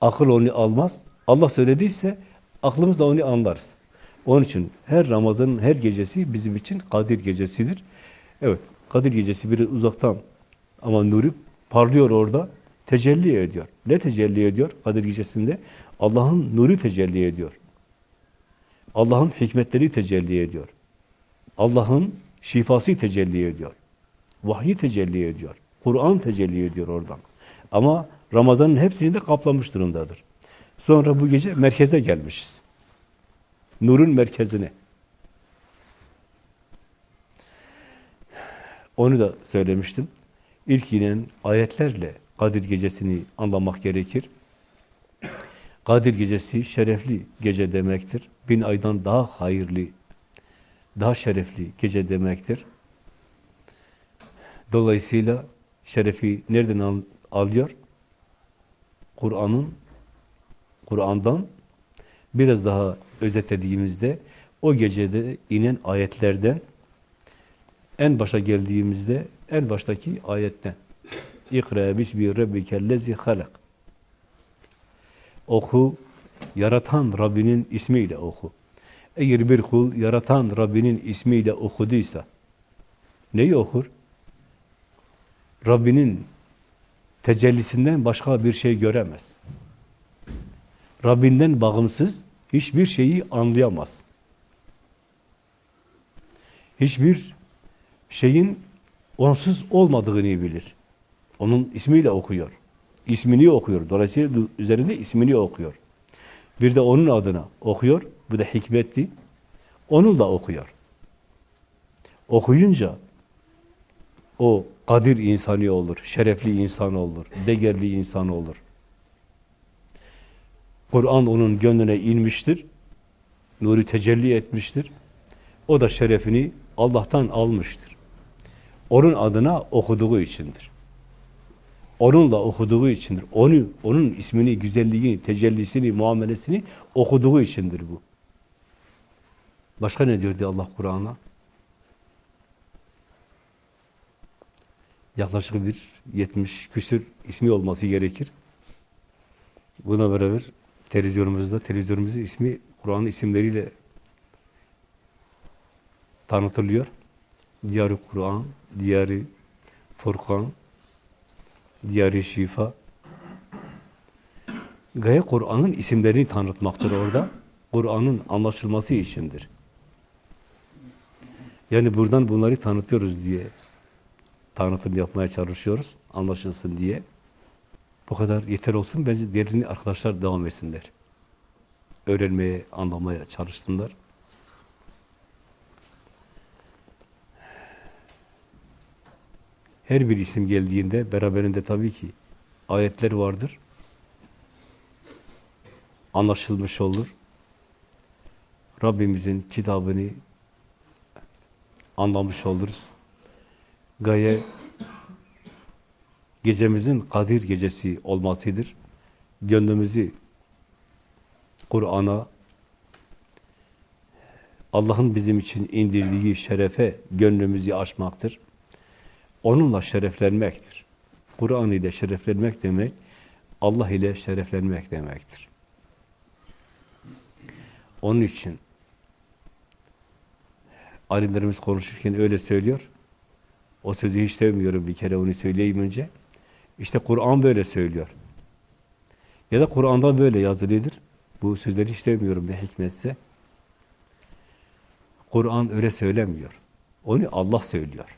Akıl onu almaz. Allah söylediyse aklımızla onu anlarız. Onun için her Ramazan'ın her gecesi bizim için Kadir gecesidir. Evet, Kadir gecesi biri uzaktan ama nuru parlıyor orada, tecelli ediyor. Ne tecelli ediyor Kadir gecesinde? Allah'ın nuru tecelli ediyor. Allah'ın hikmetleri tecelli ediyor. Allah'ın şifası tecelli ediyor. Vahyi tecelli ediyor. Kur'an tecelli ediyor oradan. Ama Ramazan'ın hepsini de kaplamış durumdadır. Sonra bu gece merkeze gelmişiz. Nurun merkezine. Onu da söylemiştim. İlk inen ayetlerle Kadir gecesini anlamak gerekir. Kadir gecesi şerefli gece demektir. Bin aydan daha hayırlı, daha şerefli gece demektir. Dolayısıyla şerefi nereden al alıyor? Kur'an'ın Kur'an'dan biraz daha özetlediğimizde o gecede inen ayetlerden en başa geldiğimizde en baştaki ayetten İkra bismi rabbikellezi halak Oku, yaratan Rabbinin ismiyle oku. Eğer bir kul yaratan Rabbinin ismiyle okuduysa neyi okur? Rabbinin tecellisinden başka bir şey göremez. Rabbinden bağımsız hiçbir şeyi anlayamaz. Hiçbir şeyin onsuz olmadığını bilir. Onun ismiyle okuyor. İsmini okuyor. Dolayısıyla üzerinde ismini okuyor. Bir de onun adına okuyor. Bu da hikmetti. Onu da okuyor. Okuyunca o kadir insanı olur, şerefli insan olur, değerli insan olur. Kur'an onun gönlüne inmiştir, nuru tecelli etmiştir. O da şerefini Allah'tan almıştır. Onun adına okuduğu içindir. Onunla okuduğu içindir. Onu, onun ismini, güzelliğini, tecellisini, muamelesini okuduğu içindir bu. Başka ne diyordu Allah Kur'an'a? Yaklaşık bir 70 küsür ismi olması gerekir. Buna beraber televizyonumuzda, televizyonumuzun ismi Kur'an'ın isimleriyle tanıtılıyor. Diyarı Kur'an, Diyarı Furkan, Diyarı Şifa. Gaye Kur'an'ın isimlerini tanıtmaktır orada. Kur'an'ın anlaşılması içindir. Yani buradan bunları tanıtıyoruz diye tanıtım yapmaya çalışıyoruz. Anlaşılsın diye. Bu kadar yeter olsun. Bence diğerini arkadaşlar devam etsinler. Öğrenmeye, anlamaya çalışsınlar. Her bir isim geldiğinde beraberinde tabii ki ayetler vardır. Anlaşılmış olur. Rabbimizin kitabını anlamış oluruz. Gaye gecemizin Kadir gecesi olmasıdır. Gönlümüzü Kur'an'a Allah'ın bizim için indirdiği şerefe gönlümüzü açmaktır. Onunla şereflenmektir. Kur'an ile şereflenmek demek, Allah ile şereflenmek demektir. Onun için alimlerimiz konuşurken öyle söylüyor. O sözü hiç sevmiyorum bir kere onu söyleyeyim önce. İşte Kur'an böyle söylüyor. Ya da Kur'an'da böyle yazılıdır. Bu sözleri hiç sevmiyorum ne hikmetse. Kur'an öyle söylemiyor. Onu Allah söylüyor.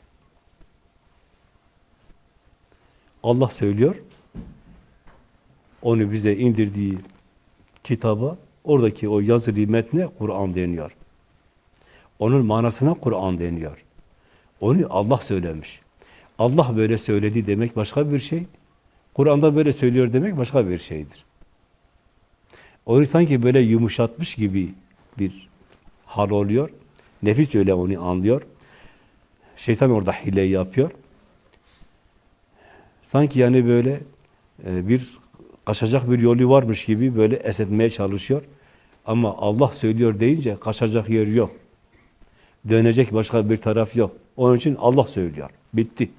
Allah söylüyor. Onu bize indirdiği kitaba, oradaki o yazılı metne Kur'an deniyor. Onun manasına Kur'an deniyor. Onu Allah söylemiş. Allah böyle söyledi demek başka bir şey. Kur'an'da böyle söylüyor demek başka bir şeydir. Onu sanki böyle yumuşatmış gibi bir hal oluyor. Nefis öyle onu anlıyor. Şeytan orada hile yapıyor. Sanki yani böyle e, bir kaçacak bir yolu varmış gibi böyle esnetmeye çalışıyor. Ama Allah söylüyor deyince kaçacak yer yok. Dönecek başka bir taraf yok. Onun için Allah söylüyor. Bitti.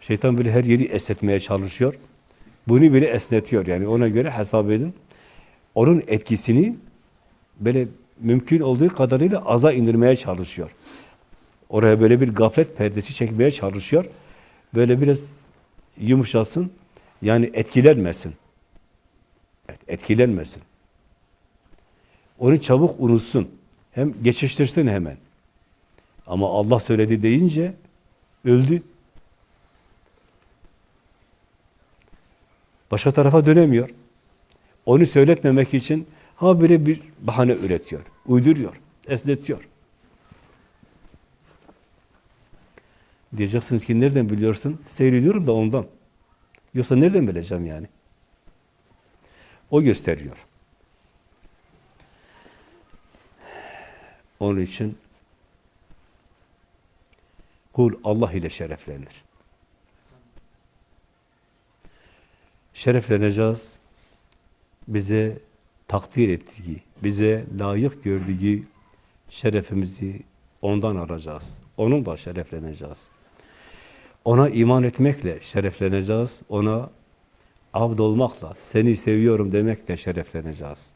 Şeytan böyle her yeri esnetmeye çalışıyor. Bunu bile esnetiyor. Yani ona göre hesap edin. Onun etkisini böyle mümkün olduğu kadarıyla aza indirmeye çalışıyor. Oraya böyle bir gaflet perdesi çekmeye çalışıyor. Böyle biraz yumuşasın. Yani etkilenmesin. Etkilenmesin. Onu çabuk unutsun. Hem geçiştirsin hemen. Ama Allah söyledi deyince öldü. Başka tarafa dönemiyor. Onu söyletmemek için ha böyle bir bahane üretiyor, uyduruyor, esnetiyor. Diyeceksiniz ki nereden biliyorsun? Seyrediyorum da ondan. Yoksa nereden bileceğim yani? O gösteriyor. Onun için kul Allah ile şereflenir. Şerefleneceğiz. Bize takdir ettiği, bize layık gördüğü şerefimizi ondan alacağız. Onunla şerefleneceğiz. Ona iman etmekle şerefleneceğiz. Ona abd olmakla, seni seviyorum demekle şerefleneceğiz.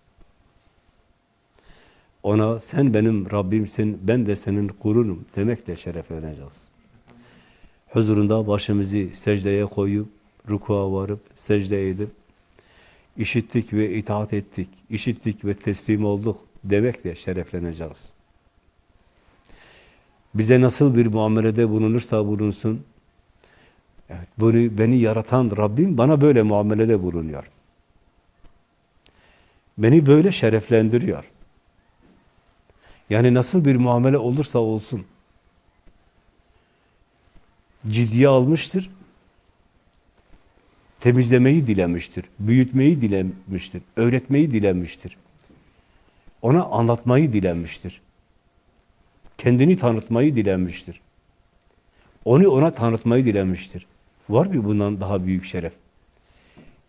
Ona sen benim Rabbimsin, ben de senin kulunum demekle şerefleneceğiz. Huzurunda başımızı secdeye koyup, rukua varıp, secde edip, işittik ve itaat ettik, işittik ve teslim olduk demekle şerefleneceğiz. Bize nasıl bir muamelede bulunursa bulunsun, evet, bunu beni yaratan Rabbim bana böyle muamelede bulunuyor. Beni böyle şereflendiriyor. Yani nasıl bir muamele olursa olsun, ciddiye almıştır, temizlemeyi dilemiştir, büyütmeyi dilemiştir, öğretmeyi dilemiştir. Ona anlatmayı dilenmiştir. Kendini tanıtmayı dilenmiştir. Onu ona tanıtmayı dilenmiştir. Var mı bundan daha büyük şeref?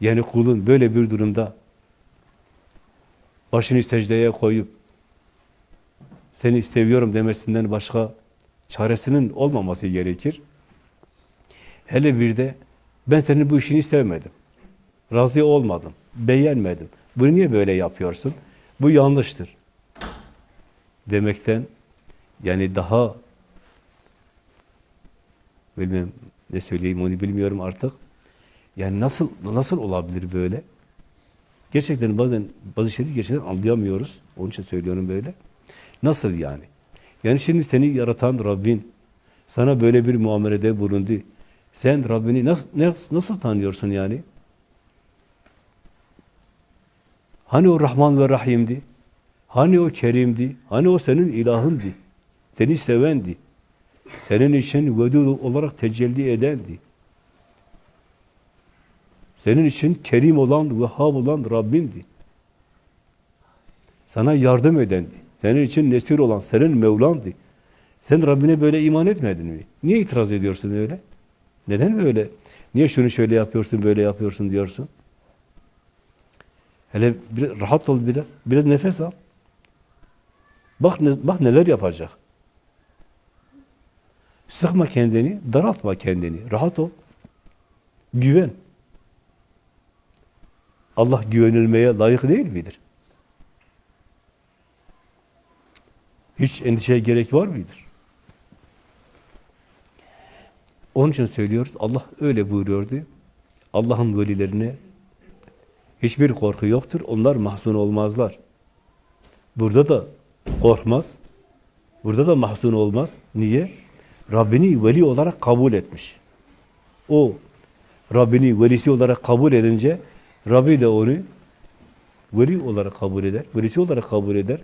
Yani kulun böyle bir durumda başını secdeye koyup seni seviyorum demesinden başka çaresinin olmaması gerekir. Hele bir de ben senin bu işini sevmedim. Razı olmadım. Beğenmedim. Bunu niye böyle yapıyorsun? Bu yanlıştır. Demekten yani daha bilmem ne söyleyeyim onu bilmiyorum artık. Yani nasıl nasıl olabilir böyle? Gerçekten bazen bazı şeyleri gerçekten anlayamıyoruz. Onun için söylüyorum böyle. Nasıl yani? Yani şimdi seni yaratan Rabbin sana böyle bir muamelede bulundu. Sen Rabbini nasıl, nasıl, nasıl tanıyorsun yani? Hani o Rahman ve Rahim'di? Hani o Kerim'di? Hani o senin ilahındı? Seni sevendi. Senin için vedud olarak tecelli edendi. Senin için kerim olan, vehhab olan Rabbindi. Sana yardım edendi. Senin için nesir olan, senin Mevlandı. Sen Rabbine böyle iman etmedin mi? Niye itiraz ediyorsun öyle? Neden böyle? Niye şunu şöyle yapıyorsun, böyle yapıyorsun diyorsun? Hele bir, rahat ol biraz, biraz nefes al. Bak, bak neler yapacak. Sıkma kendini, daraltma kendini. Rahat ol. Güven. Allah güvenilmeye layık değil midir? Hiç endişeye gerek var mıdır? Onun için söylüyoruz, Allah öyle buyuruyordu. Allah'ın velilerine hiçbir korku yoktur, onlar mahzun olmazlar. Burada da korkmaz, burada da mahzun olmaz. Niye? Rabbini veli olarak kabul etmiş. O Rabbini velisi olarak kabul edince Rabbi de onu veli olarak kabul eder, velisi olarak kabul eder.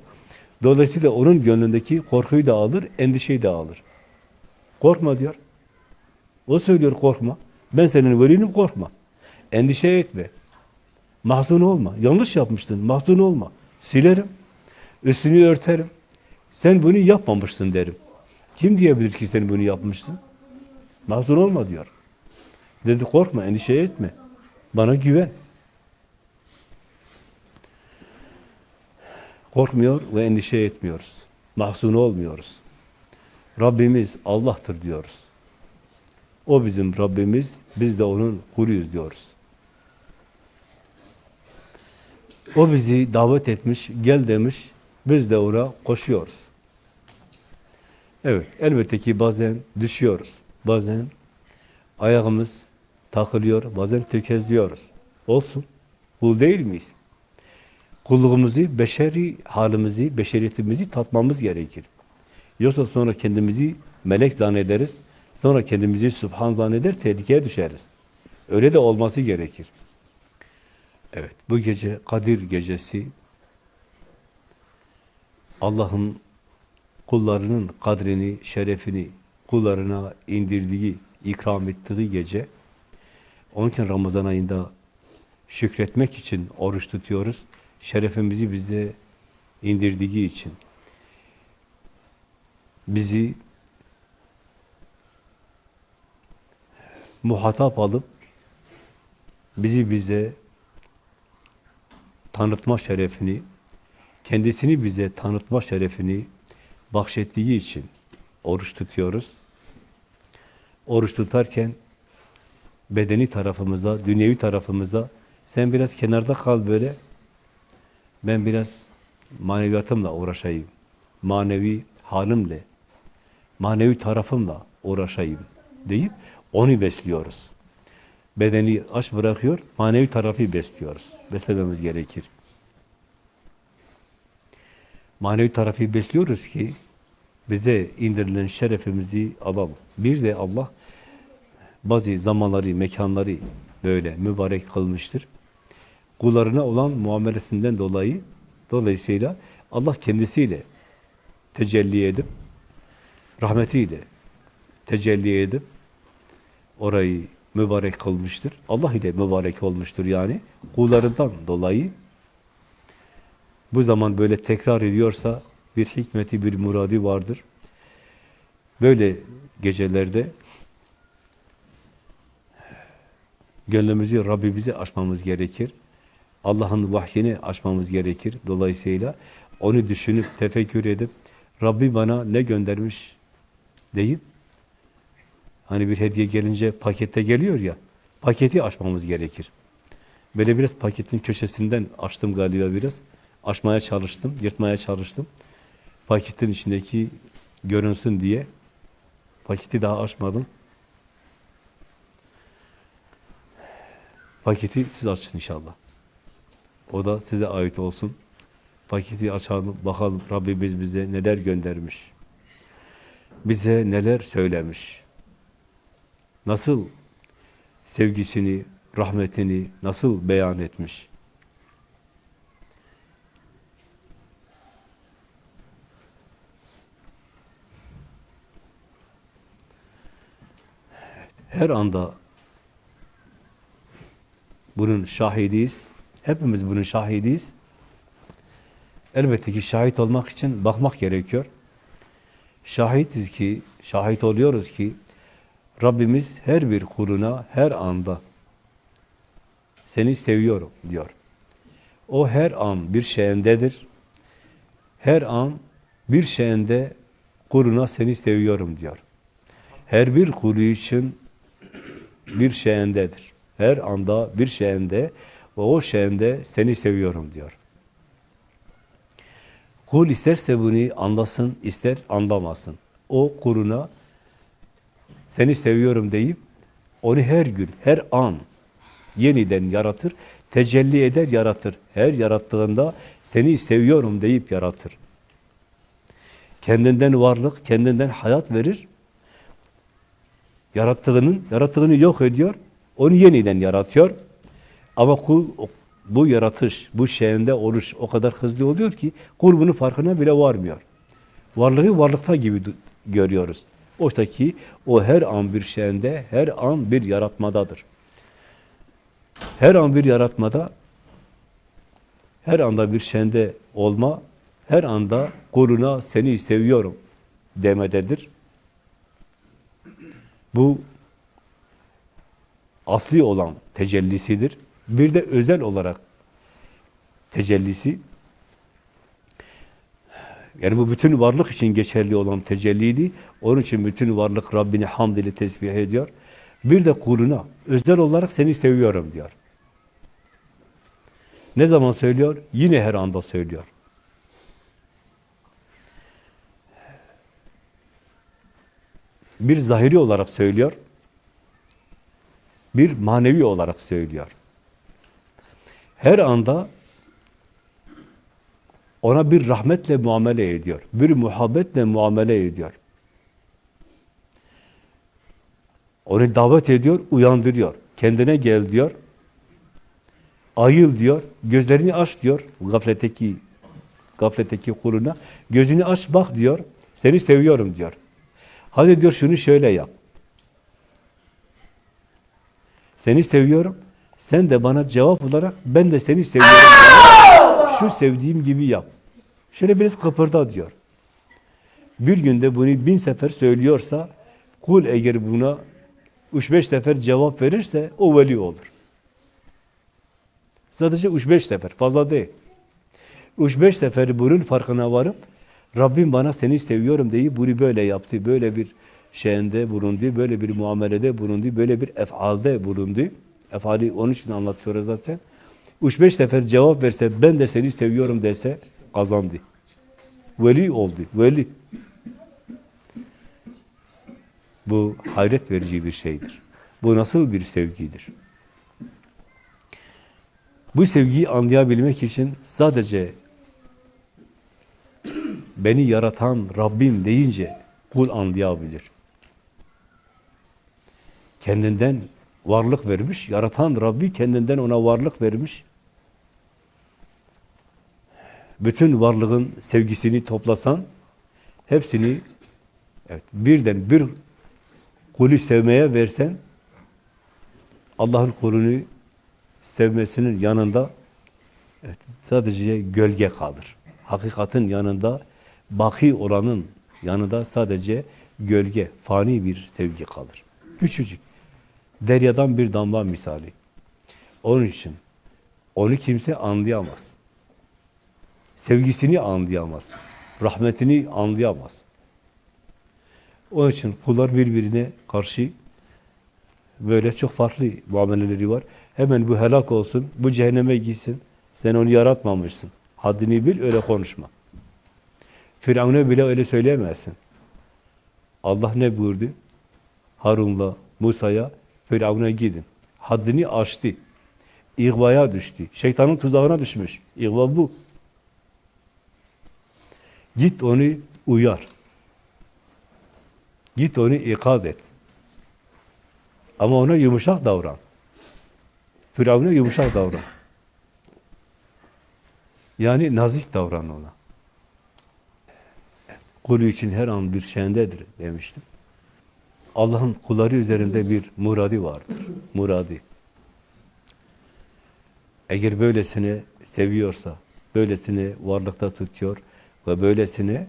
Dolayısıyla onun gönlündeki korkuyu da alır, endişeyi de alır. Korkma diyor. O söylüyor korkma. Ben senin velinim korkma. Endişe etme. Mahzun olma. Yanlış yapmışsın. Mahzun olma. Silerim. Üstünü örterim. Sen bunu yapmamışsın derim. Kim diyebilir ki sen bunu yapmışsın? Mahzun olma diyor. Dedi korkma, endişe etme. Bana güven. Korkmuyor ve endişe etmiyoruz. Mahzun olmuyoruz. Rabbimiz Allah'tır diyoruz. O bizim Rabbimiz, biz de onun kuluyuz diyoruz. O bizi davet etmiş, gel demiş, biz de ona koşuyoruz. Evet, elbette ki bazen düşüyoruz. Bazen ayağımız takılıyor, bazen tökezliyoruz. Olsun. Kul değil miyiz? Kulluğumuzu, beşeri halimizi, beşeriyetimizi tatmamız gerekir. Yoksa sonra kendimizi melek zannederiz, sonra kendimizi subhan zanneder, tehlikeye düşeriz. Öyle de olması gerekir. Evet, bu gece Kadir gecesi Allah'ın kullarının kadrini, şerefini kullarına indirdiği, ikram ettiği gece. Onun için Ramazan ayında şükretmek için oruç tutuyoruz. Şerefimizi bize indirdiği için. Bizi muhatap alıp bizi bize tanıtma şerefini, kendisini bize tanıtma şerefini bahşettiği için oruç tutuyoruz. Oruç tutarken bedeni tarafımıza, dünyevi tarafımıza sen biraz kenarda kal böyle. Ben biraz maneviyatımla uğraşayım. Manevi halimle, manevi tarafımla uğraşayım deyip onu besliyoruz. Bedeni aç bırakıyor, manevi tarafı besliyoruz. Beslememiz gerekir. Manevi tarafı besliyoruz ki bize indirilen şerefimizi alalım. Bir de Allah bazı zamanları, mekanları böyle mübarek kılmıştır. Kullarına olan muamelesinden dolayı dolayısıyla Allah kendisiyle tecelli edip rahmetiyle tecelli edip orayı mübarek kılmıştır. Allah ile mübarek olmuştur yani. Kullarından dolayı bu zaman böyle tekrar ediyorsa bir hikmeti, bir muradi vardır. Böyle gecelerde gönlümüzü Rabbimize açmamız gerekir. Allah'ın vahyini açmamız gerekir. Dolayısıyla onu düşünüp, tefekkür edip Rabbi bana ne göndermiş deyip hani bir hediye gelince pakette geliyor ya paketi açmamız gerekir. Böyle biraz paketin köşesinden açtım galiba biraz. Açmaya çalıştım, yırtmaya çalıştım. Paketin içindeki görünsün diye paketi daha açmadım. Paketi siz açın inşallah. O da size ait olsun. Paketi açalım, bakalım Rabbimiz bize neler göndermiş. Bize neler söylemiş. Nasıl sevgisini, rahmetini nasıl beyan etmiş. Her anda bunun şahidiyiz. Hepimiz bunun şahidiyiz. Elbette ki şahit olmak için bakmak gerekiyor. Şahitiz ki, şahit oluyoruz ki Rabbimiz her bir kuluna her anda seni seviyorum diyor. O her an bir şeyindedir. Her an bir şeyinde kuluna seni seviyorum diyor. Her bir kulu için bir şeyindedir. Her anda bir şeyinde ve o şeyinde seni seviyorum diyor. Kul isterse bunu anlasın, ister anlamasın. O kuluna seni seviyorum deyip onu her gün, her an yeniden yaratır, tecelli eder, yaratır. Her yarattığında seni seviyorum deyip yaratır. Kendinden varlık, kendinden hayat verir. Yarattığının, yarattığını yok ediyor. Onu yeniden yaratıyor. Ama kul bu yaratış, bu şeyinde oluş o kadar hızlı oluyor ki kul bunun farkına bile varmıyor. Varlığı varlıkta gibi görüyoruz. Oysa ki o her an bir şeyinde, her an bir yaratmadadır. Her an bir yaratmada, her anda bir şeyinde olma, her anda kuluna seni seviyorum demededir. Bu asli olan tecellisidir. Bir de özel olarak tecellisi. Yani bu bütün varlık için geçerli olan tecelliydi. Onun için bütün varlık Rabbini hamd ile tesbih ediyor. Bir de kuluna özel olarak seni seviyorum diyor. Ne zaman söylüyor? Yine her anda söylüyor. Bir zahiri olarak söylüyor. Bir manevi olarak söylüyor. Her anda ona bir rahmetle muamele ediyor. Bir muhabbetle muamele ediyor. Onu davet ediyor, uyandırıyor. Kendine gel diyor. Ayıl diyor. Gözlerini aç diyor. Gafletteki gafletteki kuluna. Gözünü aç bak diyor. Seni seviyorum diyor. Hadi diyor şunu şöyle yap. Seni seviyorum. Sen de bana cevap olarak ben de seni seviyorum. Şu sevdiğim gibi yap. Şöyle biraz kıpırda diyor. Bir günde bunu bin sefer söylüyorsa kul eğer buna üç beş sefer cevap verirse o veli olur. Sadece üç beş sefer fazla değil. Üç beş sefer bunun farkına varıp Rabbim bana seni seviyorum deyip bunu böyle yaptı. Böyle bir şeyinde bulundu, böyle bir muamelede bulundu, böyle bir efalde bulundu. Efali onun için anlatıyoruz zaten. Üç beş sefer cevap verse, ben de seni seviyorum dese kazandı. Veli oldu, veli. Bu hayret verici bir şeydir. Bu nasıl bir sevgidir? Bu sevgiyi anlayabilmek için sadece beni yaratan Rabbim deyince kul anlayabilir. Kendinden varlık vermiş, yaratan Rabbi kendinden ona varlık vermiş. Bütün varlığın sevgisini toplasan, hepsini evet, birden bir kulü sevmeye versen, Allah'ın kulunu sevmesinin yanında evet, sadece gölge kalır. Hakikatin yanında, baki olanın yanında sadece gölge, fani bir sevgi kalır. Küçücük. Deryadan bir damla misali. Onun için onu kimse anlayamaz. Sevgisini anlayamaz. Rahmetini anlayamaz. Onun için kullar birbirine karşı böyle çok farklı muameleleri var. Hemen bu helak olsun, bu cehenneme gitsin. Sen onu yaratmamışsın. Haddini bil, öyle konuşma. Firavun'a bile öyle söyleyemezsin. Allah ne buyurdu? Harun'la Musa'ya Firavun'a gidin. Haddini aştı. İğvaya düştü. Şeytanın tuzağına düşmüş. İğva bu. Git onu uyar. Git onu ikaz et. Ama ona yumuşak davran. Firavun'a yumuşak davran. Yani nazik davran ona. Kulu için her an bir şendedir demiştim. Allah'ın kulları üzerinde bir muradi vardır. Muradi. Eğer böylesine seviyorsa, böylesine varlıkta tutuyor ve böylesine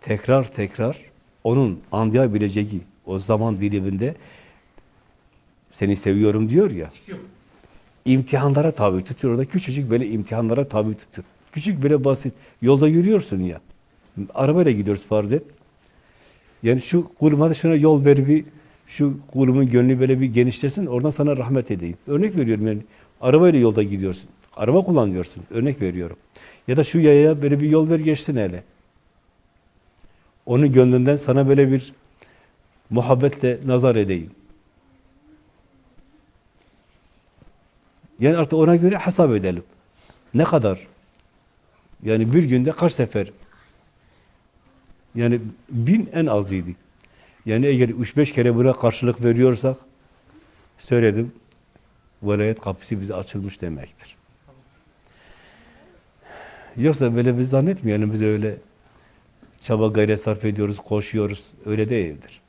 tekrar tekrar onun anlayabileceği o zaman diliminde seni seviyorum diyor ya. imtihanlara tabi tutuyor. Orada küçücük böyle imtihanlara tabi tutuyor. Küçük böyle basit. Yolda yürüyorsun ya. Arabayla gidiyoruz farz et. Yani şu kuluma da şuna yol ver bir, şu kulumun gönlü böyle bir genişlesin, oradan sana rahmet edeyim. Örnek veriyorum yani. Arabayla yolda gidiyorsun. Araba kullanıyorsun. Örnek veriyorum. Ya da şu yaya böyle bir yol ver geçsin hele. Onun gönlünden sana böyle bir muhabbetle nazar edeyim. Yani artık ona göre hesap edelim. Ne kadar? Yani bir günde kaç sefer? Yani bin en azıydı. Yani eğer üç beş kere buna karşılık veriyorsak, söyledim, velayet kapısı bize açılmış demektir. Yoksa böyle biz zannetmeyelim, biz öyle çaba gayret sarf ediyoruz, koşuyoruz. Öyle değildir.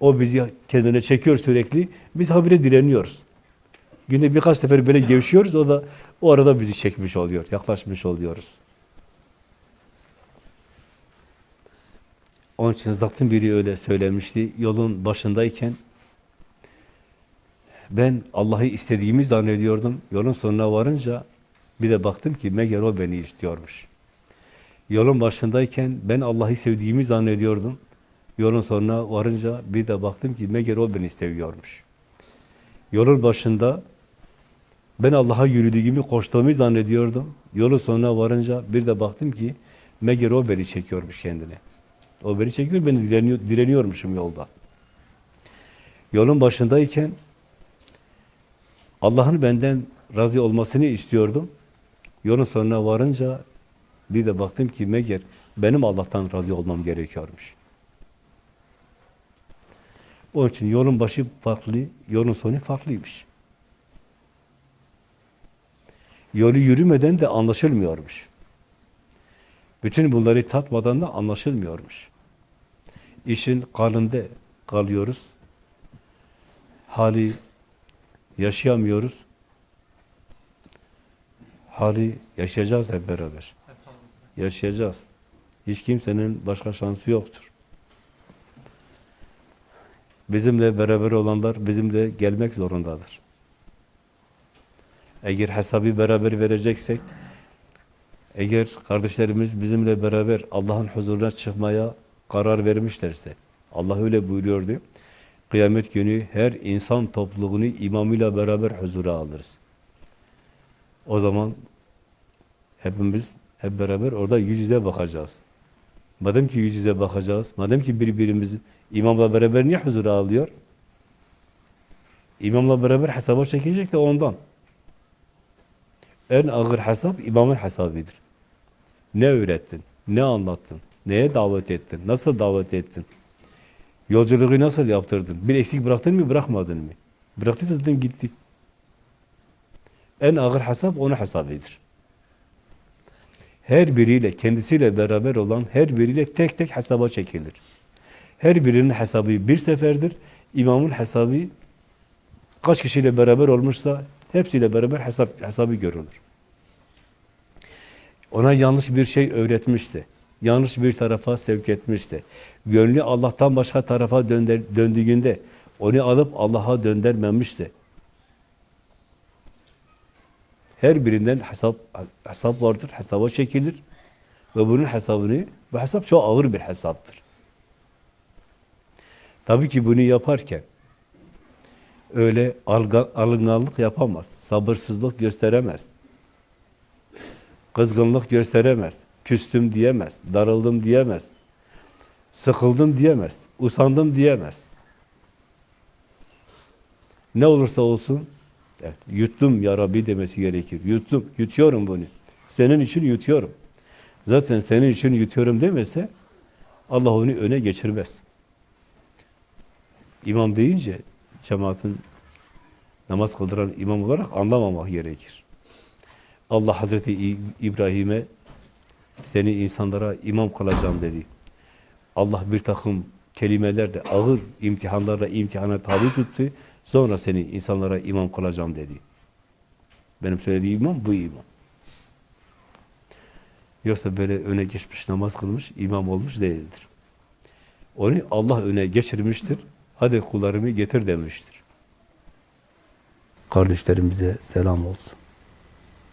O bizi kendine çekiyor sürekli, biz habire direniyoruz. Günde birkaç sefer böyle gevşiyoruz, o da o arada bizi çekmiş oluyor, yaklaşmış oluyoruz. Onun için zaten biri öyle söylemişti, yolun başındayken ben Allah'ı istediğimi zannediyordum, yolun sonuna varınca bir de baktım ki meğer o beni istiyormuş. Yolun başındayken ben Allah'ı sevdiğimi zannediyordum, yolun sonuna varınca bir de baktım ki meğer o beni seviyormuş. Yolun başında ben Allah'a yürüdüğümü, koştuğumu zannediyordum. Yolun sonuna varınca bir de baktım ki meğer o beni çekiyormuş kendine. O beni çekiyor, ben direniyor, direniyormuşum yolda. Yolun başındayken Allah'ın benden razı olmasını istiyordum. Yolun sonuna varınca bir de baktım ki meğer benim Allah'tan razı olmam gerekiyormuş. Onun için yolun başı farklı, yolun sonu farklıymış. Yolu yürümeden de anlaşılmıyormuş. Bütün bunları tatmadan da anlaşılmıyormuş. İşin kalında kalıyoruz. Hali yaşayamıyoruz. Hali yaşayacağız hep beraber. Yaşayacağız. Hiç kimsenin başka şansı yoktur. Bizimle beraber olanlar bizimle gelmek zorundadır. Eğer hesabı beraber vereceksek, eğer kardeşlerimiz bizimle beraber Allah'ın huzuruna çıkmaya karar vermişlerse, Allah öyle buyuruyordu, kıyamet günü her insan topluluğunu imamıyla beraber huzura alırız. O zaman hepimiz hep beraber orada yüz yüze bakacağız. Madem ki yüz yüze bakacağız, madem ki birbirimizi imamla beraber niye huzura alıyor? İmamla beraber hesaba çekecek de ondan. En ağır hesap imamın hesabıdır. Ne öğrettin? Ne anlattın? Neye davet ettin? Nasıl davet ettin? Yolculuğu nasıl yaptırdın? Bir eksik bıraktın mı, bırakmadın mı? Bıraktıysa zaten gitti. En ağır hesap onun hesabıdır. Her biriyle, kendisiyle beraber olan her biriyle tek tek hesaba çekilir. Her birinin hesabı bir seferdir. İmamın hesabı kaç kişiyle beraber olmuşsa hepsiyle beraber hesap hesabı görülür. Ona yanlış bir şey öğretmişse, yanlış bir tarafa sevk etmişse, gönlü Allah'tan başka tarafa dönder, döndüğünde onu alıp Allah'a döndürmemişse, her birinden hesap hesap vardır, hesaba çekilir ve bunun hesabını, bu hesap çok ağır bir hesaptır. Tabii ki bunu yaparken öyle alga, alınganlık yapamaz, sabırsızlık gösteremez, kızgınlık gösteremez, küstüm diyemez, darıldım diyemez, sıkıldım diyemez, usandım diyemez. Ne olursa olsun, evet, yuttum ya Rabbi demesi gerekir. Yuttum, yutuyorum bunu. Senin için yutuyorum. Zaten senin için yutuyorum demese, Allah onu öne geçirmez. İmam deyince, cemaatin namaz kıldıran imam olarak anlamamak gerekir. Allah Hazreti İbrahim'e seni insanlara imam kılacağım dedi. Allah bir takım kelimelerle, ağır imtihanlarla imtihana tabi tuttu. Sonra seni insanlara imam kılacağım dedi. Benim söylediğim imam bu imam. Yoksa böyle öne geçmiş, namaz kılmış, imam olmuş değildir. Onu Allah öne geçirmiştir. Hadi kullarımı getir demiştir. Kardeşlerimize selam olsun.